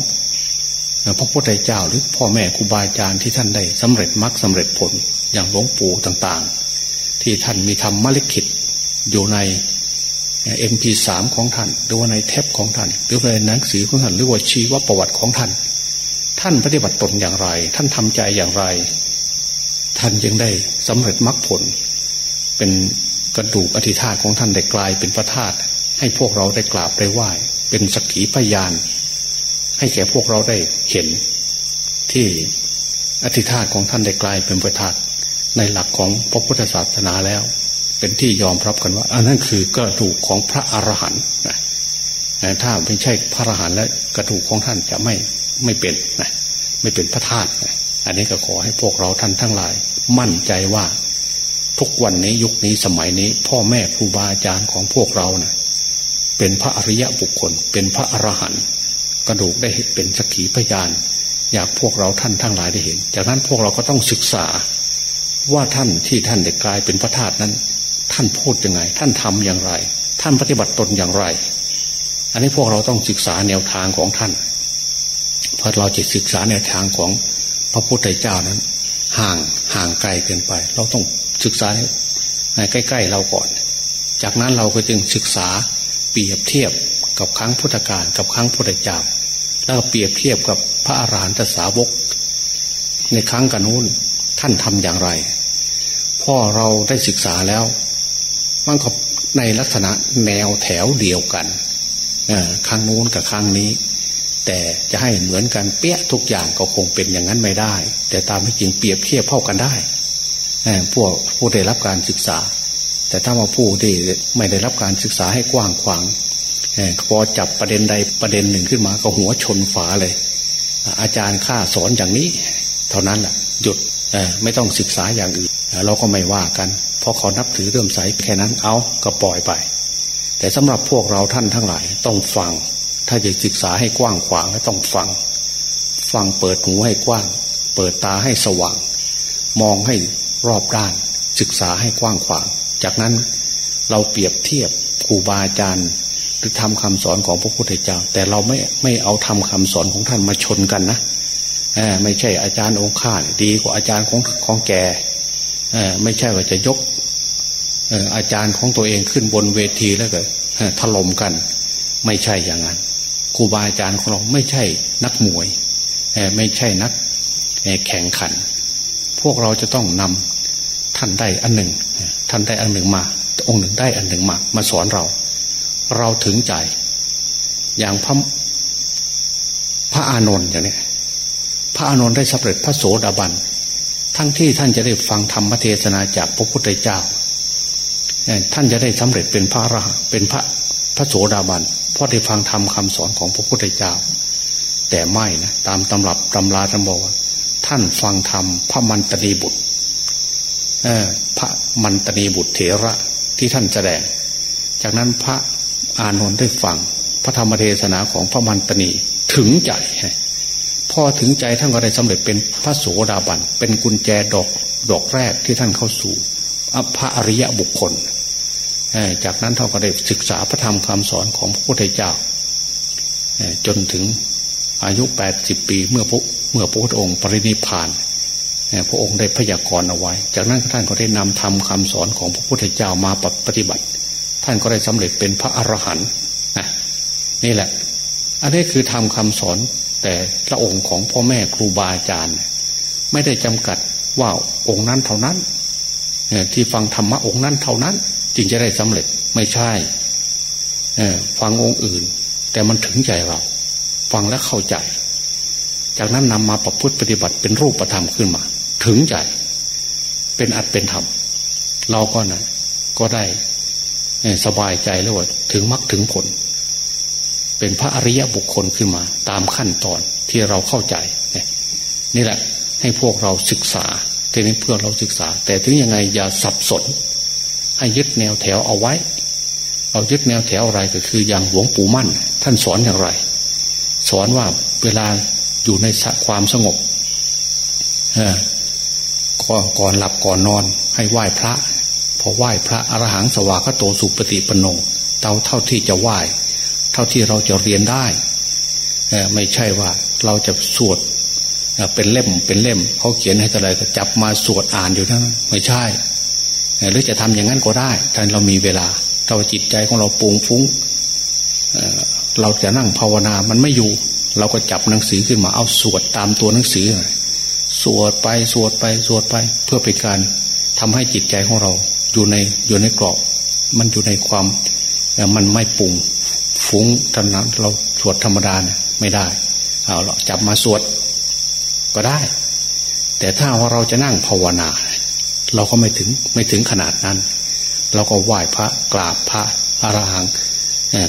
พระพุทธเจ้าหรือพ่อแม่ครูบาอาจารย์ที่ท่านได้สำเร็จมรรคสาเร็จผลอย่างหลวงปู่ต่างๆ ที่ท่านมีทำมลิขิตอยู่ในเอ็มพีสามของท่าน หรือว่าในเทปของท่าน หรือในหนังสือของท่านหรือว่าชีวประวัติของท่าน ท่านปฏิบัติตนอย่างไร ท่านทำใจอย่างไร ท่านยังได้สำเร็จมรรคผล เป็น กระดูกอธิธาตของท่านได้กลายเป็นพระธาตุให้พวกเราได้กราบได้ไหว้เป็นสักขีพยาน ให้แก่พวกเราได้เห็น ที่อธิธาตของท่านได้กลายเป็นพระธาตุในหลักของพระพุทธศาสนาแล้ว เป็นที่ยอมรับกันว่า อันนั้นคือกระดูกของพระอรหันต์นะถ้าไม่ใช่พระอรหันต์และกระดูกของท่านจะไม่ไม่เป็นนะไม่เป็นพระธาตุอันนี้ก็ขอให้พวกเราท่านทั้งหลาย มั่นใจว่า ทุกวันนี้ยุคนี้สมัยนี้ พ่อแม่ครูบาอาจารย์ของพวกเรานะ่ะ เป็นพระอริยะบุคคล เป็นพระอรหันต์กระดูกได้เป็นสักขีพยาน อยากพวกเราท่านทั้งหลายได้เห็น จากนั้นพวกเราก็ต้องศึกษา ว่าท่านที่ท่านได้กลายเป็นพระธาตุนั้น ท่านพูดยังไง ท่านทำอย่างไร ท่านปฏิบัติตนอย่างไร อันนี้พวกเราต้องศึกษาแนวทางของท่านเพราะเราจะศึกษาแนวทางของพระพุทธเจ้านั้น ห่างห่างไกลเกินไป เราต้อง ศึกษาใกล้ ๆ เราก่อน จากนั้นเราก็จึงศึกษาเปรียบเทียบกับครั้งพุทธกาลกับครั้งพุทธเจ้าแล้วเปรียบเทียบกับพระอาหารหันตสาวก ในครั้งกันนู้นท่านทำอย่างไรพ่อเราได้ศึกษาแล้วมันก็ในลักษณะแนวแถวเดียวกันครั้งนู้นกับครั้งนี้ แต่จะให้เหมือนกันเปี้ยทุกอย่างก็คงเป็นอย่างนั้นไม่ได้ แต่ตามที่จริงเปรียบเทียบเข้ากันได้ พวกผู้ได้รับการศึกษา แต่ถ้ามาผู้ที่ไม่ได้รับการศึกษาให้กว้างขวางพอจับประเด็นใดประเด็นหนึ่งขึ้นมาก็หัวชนฝาเลย อาจารย์ข้าสอนอย่างนี้ เท่านั้นแหละหยุดไม่ต้องศึกษาอย่างอื่นเราก็ไม่ว่ากัน เพราะเขานับถือเรื่มใสแค่นั้นเอาก็ปล่อยไป แต่สำหรับพวกเราท่านทั้งหลายต้องฟัง ถ้าจะศึกษาให้กว้างขวางก็ต้องฟัง ฟังเปิดหูให้กว้าง เปิดตาให้สว่าง มองให้ รอบด้าน ศึกษาให้กว้างขวาง จากนั้นเราเปรียบเทียบครูบาอาจารย์หรือทำคำสอนของพระพุทธเจ้า แต่เราไม่ไม่เอาทำคำสอนของท่านมาชนกันนะไม่ใช่อาจารย์องค์ข้าดีกว่าอาจารย์ของของแกไม่ใช่ว่าจะยกอาจารย์ของตัวเองขึ้นบนเวทีแล้วก็ถล่มกัน ไม่ใช่อย่างนั้นครูบาอาจารย์ของเราไม่ใช่นักมวยไม่ใช่นักแข่งขัน พวกเราจะต้องนำท่านได้อันหนึ่ง ท่านได้อันหนึ่งมา องค์หนึ่งได้อันหนึ่งมา มาสอนเรา เราถึงใจ อย่างพระพระอานนท์อย่างนี้พระอานนท์ได้สำเร็จพระโสดาบัน ทั้งที่ท่านจะได้ฟังธรรมเทศนาจากพระพุทธเจ้า ท่านจะได้สำเร็จเป็นพระรหันต์เป็นพระพระโสดาบัน เพราะได้ฟังธรรมคาสอนของพระพุทธเจ้า แต่ไม่นะตามตำรับตำราท่านบอกว่า ท่านฟังธรรมพระมันตนีบุตรพระมันตนีบุตรเถระที่ท่านแสดง จากนั้นพระอานนท์ได้ฟัง พระธรรมเทศนาของพระมันตนีถึงใจพอถึงใจท่านก็ได้สำเร็จเป็นพระโสดาบัน เป็นกุญแจดอกดอกแรกที่ท่านเข้าสู่พระอริยบุคคล จากนั้นท่านก็ได้ศึกษาพระธรรมคำสอนของพระพุทธเจ้าจนถึงอายุแปดสิบปีเมื่อพระ เมื่อพระพุทธองค์ปรินิพานพระองค์ได้พยากรณ์เอาไว้ จากนั้นท่านก็ได้นำทำคำสอนของพระพุทธเจ้ามาปฏิบัติ ท่านก็ได้สำเร็จเป็นพระอรหันต์นี่แหละ อันนี้คือทำคำสอน แต่ละองค์ของพ่อแม่ครูบาอาจารย์ ไม่ได้จำกัดว่าองค์นั้นเท่านั้นที่ฟังธรรมะองค์นั้นเท่านั้น จึงจะได้สำเร็จไม่ใช่ฟังองค์อื่น แต่มันถึงใจเรา ฟังแล้วเข้าใจ จากนั้นนำมาประพฤติปฏิบัติเป็นรูปธรรมขึ้นมา ถึงใจ เป็นอัดเป็นธรรม เราก็นะก็ได้สบายใจแล้วว่าถึงมรรคถึงผล เป็นพระอริยบุคคลขึ้นมา ตามขั้นตอนที่เราเข้าใจนี่แหละ ให้พวกเราศึกษาทีนี้เพื่อเราศึกษา แต่ถึงยังไงอย่าสับสน ให้ยึดแนวแถวเอาไว้เรายึดแนวแถวอะไรก็คืออย่างหลวงปู่มั่น ท่านสอนอย่างไร สอนว่าเวลา อยู่ในความสงบก่อนก่อนหลับก่อนนอนให้ไหว้พระ พอไหว้พระอรหังสวากโตสุปฏิปโนเท่าเท่าที่จะไหว้ เท่าที่เราจะเรียนได้ไม่ใช่ว่าเราจะสวดเป็นเล่มเป็นเล่มเขาเขียนให้อะไรก็จับมาสวดอ่านอยู่นั้นไม่ใช่หรือจะทำอย่างนั้นก็ได้ถ้าเรามีเวลาเราจิตใจของเราปุงฟุ้งเราจะนั่งภาวนามันไม่อยู่ เราก็จับหนังสือขึ้นมาเอาสวดตามตัวหนังสือ สวดไปสวดไปสวดไป เพื่อเป็นการทำให้จิตใจของเราอยู่ในอยู่ในกรอบ มันอยู่ในความมันไม่ปุงฟุ้งท่านั้นเราสวดธรรมดาเนี่ยไม่ได้เอาเราจับมาสวดก็ได้ แต่ถ้าว่าเราจะนั่งภาวนา เราก็ไม่ถึงไม่ถึงขนาดนั้น เราก็ไหว้พระกราบพระอรหัง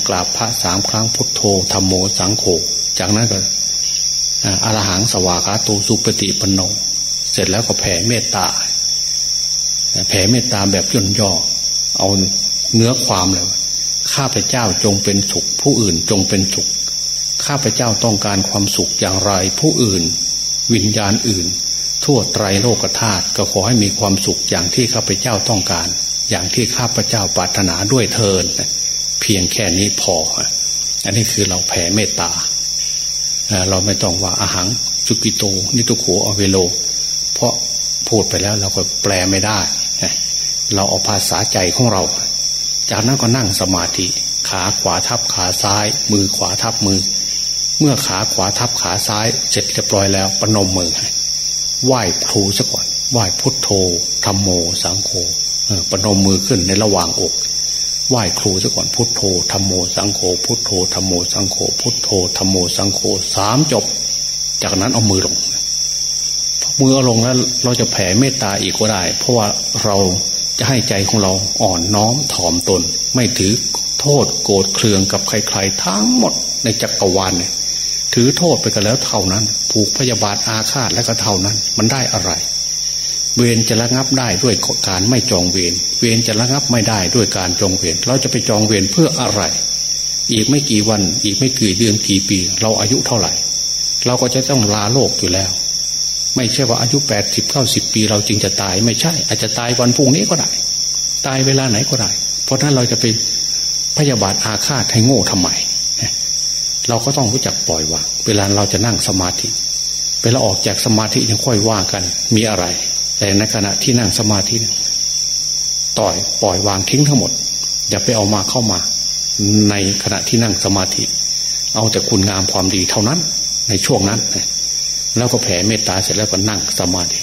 กราบพระสามครั้งพุทโธธรรมโมสังโฆจากนั้นก็อรหังสวากาตูสุปฏิปโนเสร็จแล้วก็แผ่เมตตา แผ่เมตตาแบบย่นย่อ เอาเนื้อความเลยข้าพเจ้าจงเป็นสุข ผู้อื่นจงเป็นสุข ข้าพเจ้าต้องการความสุขอย่างไร ผู้อื่น วิญญาณอื่น ทั่วไตรโลกธาตุก็ขอให้มีความสุขอย่างที่ข้าพเจ้าต้องการ อย่างที่ข้าพเจ้าปรารถนาด้วยเทิน เพียงแค่นี้พอ อันนี้คือเราแผ่เมตตา เราไม่ต้องว่าอาหังจุกิโต นิทุโขอเวโล เพราะพูดไปแล้วเราก็แปลไม่ได้ เราเอาภาษาใจของเรา จากนั้นก็นั่งสมาธิ ขาขวาทับขาซ้าย มือขวาทับมือ เมื่อขาขวาทับขาซ้ายเสร็จเรียบร้อยแล้วปนมมือไหว้ครูซะก่อนไหว้พุทโธธรรมโมสังโฆปนมมือขึ้นในระหว่างอก ไหว้ครูซะก่อนพุทโธธรรมโมสังโฆพุทโธธรรมโมสังโฆพุทโธธรรมโมสังโฆสามจบ จากนั้นเอามือลงมือเอาลงแล้วเราจะแผ่เมตตาอีกก็ได้ เพราะว่าเราจะให้ใจของเราอ่อนน้อมถ่อมตน ไม่ถือโทษโกรธเคืองกับใครๆ ทั้งหมดในจักรวาลเนี่ยถือโทษไปกันแล้วเท่านั้น ผูกพยาบาทอาฆาตแล้วก็เท่านั้น มันได้อะไร เวรจะระงับได้ด้วยการไม่จองเวรเวรจะระงับไม่ได้ด้วยการจองเวรเราจะไปจองเวรเพื่ออะไร อีกไม่กี่วัน อีกไม่กี่เดือนกี่ปี เราอายุเท่าไหร่ เราก็จะต้องลาโลกอยู่แล้ว ไม่ใช่ว่าอายุแปดสิบเก้าสิบปี เราจึงจะตายไม่ใช่ อาจจะตายวันพรุ่งนี้ก็ได้ ตายเวลาไหนก็ได้ เพราะนั้นเราจะไปพยาบาทอาฆาตให้โง่ทำไมเราก็ต้องรู้จักปล่อยวางเวลาเราจะนั่งสมาธิเวลาออกจากสมาธิยังค่อยว่ากัน มีอะไร แต่ในขณะที่นั่งสมาธิต่อยปล่อยวางทิ้งทั้งหมด อย่าไปเอามาเข้ามา ในขณะที่นั่งสมาธิ เอาแต่คุณงามความดีเท่านั้น ในช่วงนั้น แล้วก็แผ่เมตตาเสร็จแล้วก็นั่งสมาธิ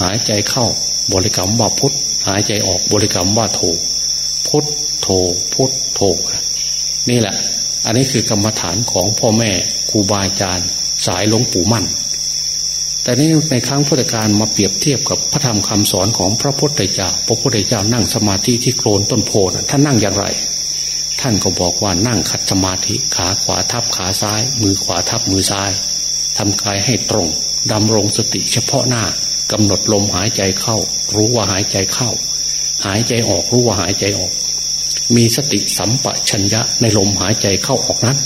หายใจเข้าบริกรรมว่าพุทหายใจออกบริกรรมว่าโทพุทโทพุทโทนี่แหละ อันนี้คือกรรมฐานของพ่อแม่ครูบาอาจารย์ สายหลวงปู่มั่น แต่นี้ในครั้งพุทธการมาเปรียบเทียบกับพระธรรมคำสอนของพระพุทธเจ้า พระพุทธเจ้านั่งสมาธิที่โคลนต้นโพนะท่านนั่งอย่างไร ท่านก็บอกว่านั่งขัดสมาธิขาขวาทับขาซ้าย มือขวาทับมือซ้ายทำกายให้ตรงดำรงสติเฉพาะหน้ากำหนดลมหายใจเข้า รู้ว่าหายใจเข้า หายใจออกรู้ว่าหายใจออก มีสติสัมปชัญญะในลมหายใจเข้าออกนั้น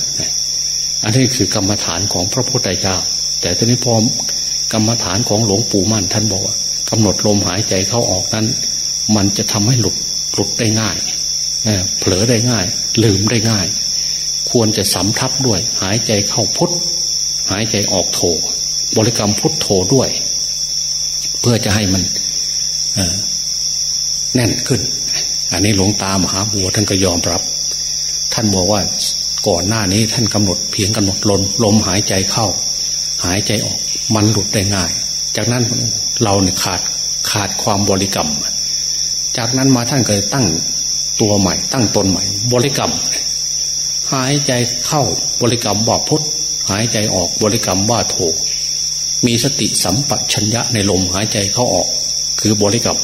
อันนี้คือกรรมฐานของพระพุทธเจ้า แต่ตอนนี้พอ กรรมฐานของหลวงปู่มั่นท่านบอกว่ากำหนดลมหายใจเข้าออกนั้น มันจะทำให้หลุดหลุดได้ง่ายเผลอได้ง่าย ลืมได้ง่าย ควรจะสำทับด้วย หายใจเข้าพุทหายใจออกโถบริกรรมพุทโธด้วย เพื่อจะให้มันแน่นขึ้น อันนี้หลวงตามหาบัวท่านก็ยอมรับ ท่านบอกว่าก่อนหน้านี้ท่านกำหนดเพียงกำหนดลมลมหายใจเข้า หายใจออก มันหลุดได้ง่าย จากนั้นเราเนี่ยขาดขาดความบริกรรม จากนั้นมาท่านก็ตั้งตัวใหม่ ตั้งตนใหม่ บริกรรม หายใจเข้าบริกรรมว่าพุทหายใจออกบริกรรมว่าโถมีสติสัมปชัญญะในลมหายใจเข้าออก คือบริกรรม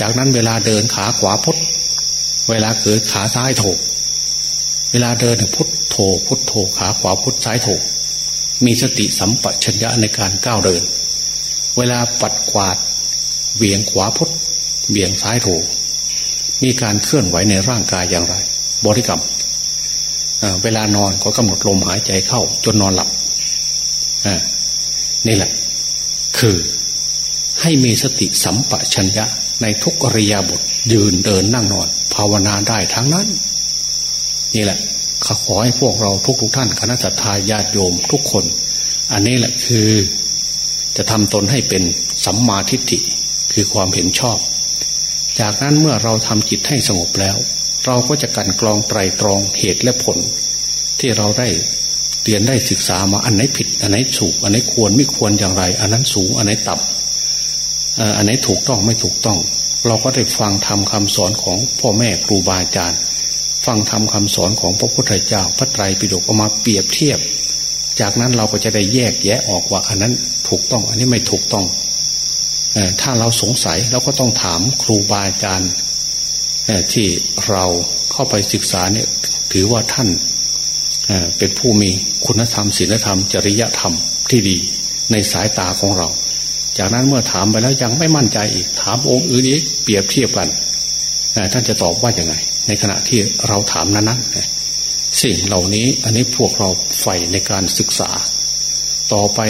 จากนั้นเวลาเดินขาขวาพุทเวลาเกิดขาซ้ายโถเวลาเดินพุทโถพุทโถขาขวาพุทซ้ายโถ มีสติสัมปชัญญะในการก้าวเดิน เวลาปัดกวาดเบี่ยงขวาพุทเบี่ยงซ้ายโถมีการเคลื่อนไหวในร่างกายอย่างไร บริกรรมเวลานอนก็กำหนดลมหายใจเข้า จนนอนหลับนี่แหละ คือให้มีสติสัมปชัญญะในทุกอริยบทยืนเดินนั่งนอน ภาวนาได้ทั้งนั้น นี่แหละ ขอให้พวกเราทุกทุกท่านคณะสัตยาญาติโยมทุกคน อันนี้แหละคือจะทำตนให้เป็นสัมมาทิฏฐิคือความเห็นชอบ จากนั้นเมื่อเราทำจิตให้สงบแล้ว เราก็จะกันกรองไตรตรองเหตุและผล ที่เราได้เรียนได้ศึกษามาอันไหนผิด อันไหนถูก อันไหนควรไม่ควรอย่างไร อันนั้นสูงอันไหนต่ำอันไหนถูกต้องไม่ถูกต้อง เราก็ได้ฟังทำคำสอนของพ่อแม่ครูบาอาจารย์ ฟังทำคำสอนของพระพุทธเจ้าพระไตรปิฎกออกมาเปรียบเทียบ จากนั้นเราก็จะได้แยกแยะออกว่าอันนั้นถูกต้องอันนี้ไม่ถูกต้องถ้าเราสงสัยเราก็ต้องถามครูบาอาจารย์ที่เราเข้าไปศึกษาเนี่ยถือว่าท่านเป็นผู้มีคุณธรรมศีลธรรม จริยธรรมที่ดีในสายตาของเรา จากนั้นเมื่อถามไปแล้วยังไม่มั่นใจอีก ถามองค์อื่นอีกเปรียบเทียบกันท่านจะตอบว่าอย่างไง ในขณะที่เราถามนั้นนั้นสิ่งเหล่านี้อันนี้พวกเราใฝ่ในการศึกษา ต่อไป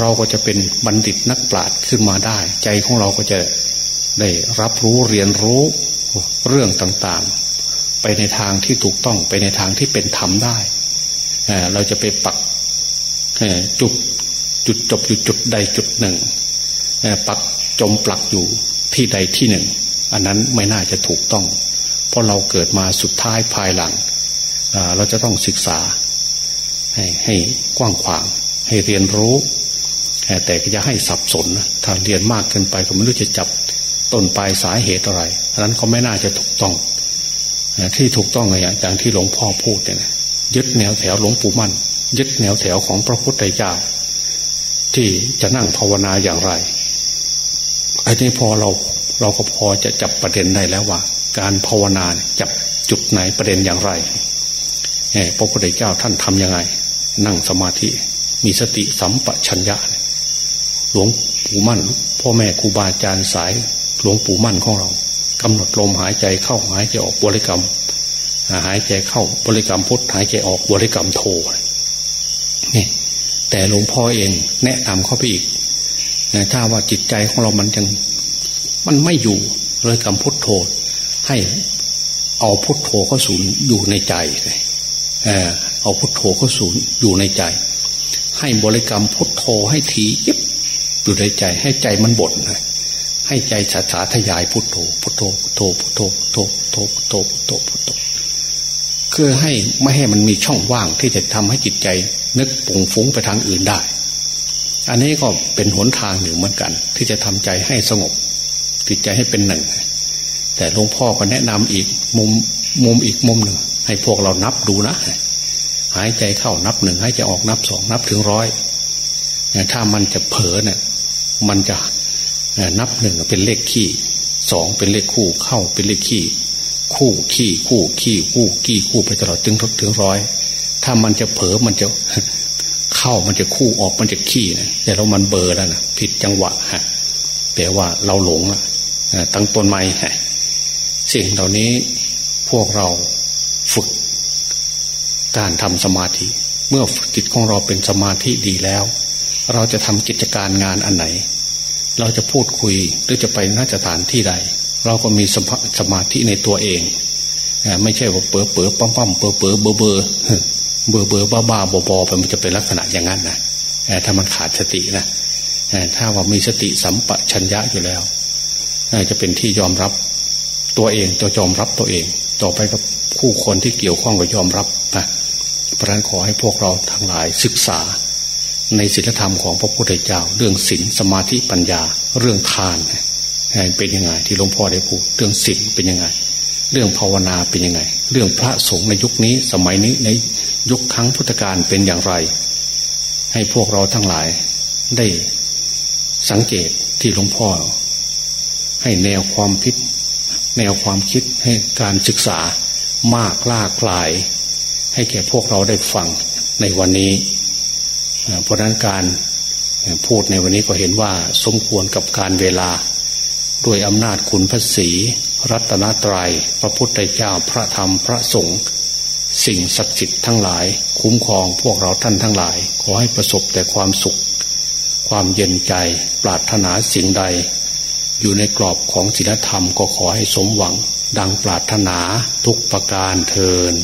เราก็จะเป็นบัณฑิตนักปราชญ์ขึ้นมาได้ ใจของเราก็จะได้รับรู้เรียนรู้เรื่องต่างๆ ไปในทางที่ถูกต้องไปในทางที่เป็นธรรมได้ เราจะไปปักจุดจุดจบอยู่จุดใดจุดหนึ่ง ปักจมปลักอยู่ที่ใดที่หนึ่ง อันนั้นไม่น่าจะถูกต้อง ราะเราเกิดมาสุดท้ายภายหลัง เราจะต้องศึกษาให้ให้กว้างขวาง ให้เรียนรู้ แต่ก็จะให้สับสนถ้าเรียนมากเกินไปก็ไม่รู้จะจับต้นปลายสาเหตุอะไรอันนั้นก็ไม่น่าจะถูกต้อง ที่ถูกต้องเลยอย่างที่หลวงพ่อพูดเนี่ยยึดแนวแถวหลวงปู่มั่น ยึดแนวแถวของพระพุทธเจ้า ที่จะนั่งภาวนาอย่างไรไอ้นี่พอเราเราก็พอจะจับประเด็นได้แล้วว่า การภาวนาจับจุดไหนประเด็นอย่างไรพระพุทธเจ้าท่านทำยังไง นั่งสมาธิ มีสติสัมปชัญญะ หลวงปู่มั่น พ่อแม่ครูบาอาจารย์สายหลวงปู่มั่นของเรากำหนดลมหายใจเข้าหายใจออกบริกรรม หายใจเข้าบริกรรมพุทหายใจออกบริกรรมโทนี่แต่หลวงพ่อเองแนะนำเข้าไปอีกถ้าว่าจิตใจของเรามันยังมันไม่อยู่เลยกรรมพุทโธ ให้เอาพุทโธเข้าศูนย์อยู่ในใจเลยเอาพุทโธเข้าศูนย์อยู่ในใจ ให้บริกรรมพุทโธให้ทียิบอยู่ในใจ ให้ใจมันบ่นให้ใจฉาฉาทยายพุทโธพุทโธพุทโธพุทโธพุทโธพุทโธพุทโธพุทโธพุทโธคือให้ไม่ให้มันมีช่องว่างที่จะทำให้จิตใจ นึกปุ่งฟุ้งไปทางอื่นได้ อันนี้ก็เป็นหนทางหนึ่งเหมือนกัน ที่จะทำใจให้สงบจิตใจให้เป็นหนึ่ง แต่หลวงพ่อก็แนะนำอีกมุมมุมอีกมุมหนึ่ง ให้พวกเรานับดูนะ หายใจเข้านับหนึ่งหายใจออกนับสองนับถึงร้อยถ้ามันจะเผลอเนี่ยมันจะนับหนึ่งเป็นเลขขี้สองเป็นเลขคู่เข้าเป็นเลขขี้คู่ขี้คู่ขี้คู่ขี้คู่ไปตลอดถึงถึงร้อยถ้ามันจะเผลอมันจะเข้ามันจะคู่ออกมันจะขี้นะแต่เรามันเบอร์แล้วนะผิดจังหวะฮะแต่ว่าเราหลงอะตั้งต้นไม้ฮะ สิ่งเหล่านี้พวกเราฝึก การทำสมาธิ เมื่อจิตของเราเป็นสมาธิดีแล้ว เราจะทำกิจการงานอันไหน เราจะพูดคุยหรือจะไปน่าจะฐานที่ใด เราก็มีสมาธิในตัวเอง ไม่ใช่ว่าเป๋อเป๋อปั๊มปั๊มเป๋อเป๋อเบอเบอเบอเบอบ้าบ้าบอบอไปมันจะเป็นลักษณะอย่างนั้นนะถ้ามันขาดสตินะถ้าว่ามีสติสัมปชัญญะอยู่แล้วจะเป็นที่ยอมรับ ตัวเองตัวยอมรับตัวเอง ต่อไปกับคู่คนที่เกี่ยวข้องกับยอมรับนะพระนั้นขอให้พวกเราทั้งหลายศึกษา ในศีลธรรมของพระพุทธเจ้า เรื่องศีลสมาธิปัญญา เรื่องทานเป็นยังไง ที่หลวงพ่อได้พูดเรื่องศีลเป็นยังไง เรื่องภาวนาเป็นยังไง เรื่องพระสงฆ์ในยุคนี้สมัยนี้ในยุคครั้งพุทธกาลเป็นอย่างไร ให้พวกเราทั้งหลายได้สังเกตที่หลวงพ่อ ให้แนวความคิด แนวความคิดให้การศึกษามากล่ากลาย ให้แก่พวกเราได้ฟังในวันนี้ เพราะนั้นการพูดในวันนี้ก็เห็นว่าสมควรกับการเวลา ด้วยอำนาจคุณพระศีรัตนตรยัย พระพุทธเจ้าพระธรรมพระสงฆ์สิ่งศักดิ์สิทธิ์ทั้งหลาย คุ้มครองพวกเราท่านทั้งหลาย ขอให้ประสบแต่ความสุข ความเย็นใจปรารถนาสิ่งใด อยู่ในกรอบของศีลธรรมก็ขอให้สมหวัง ดังปรารถนาทุกประการเทิน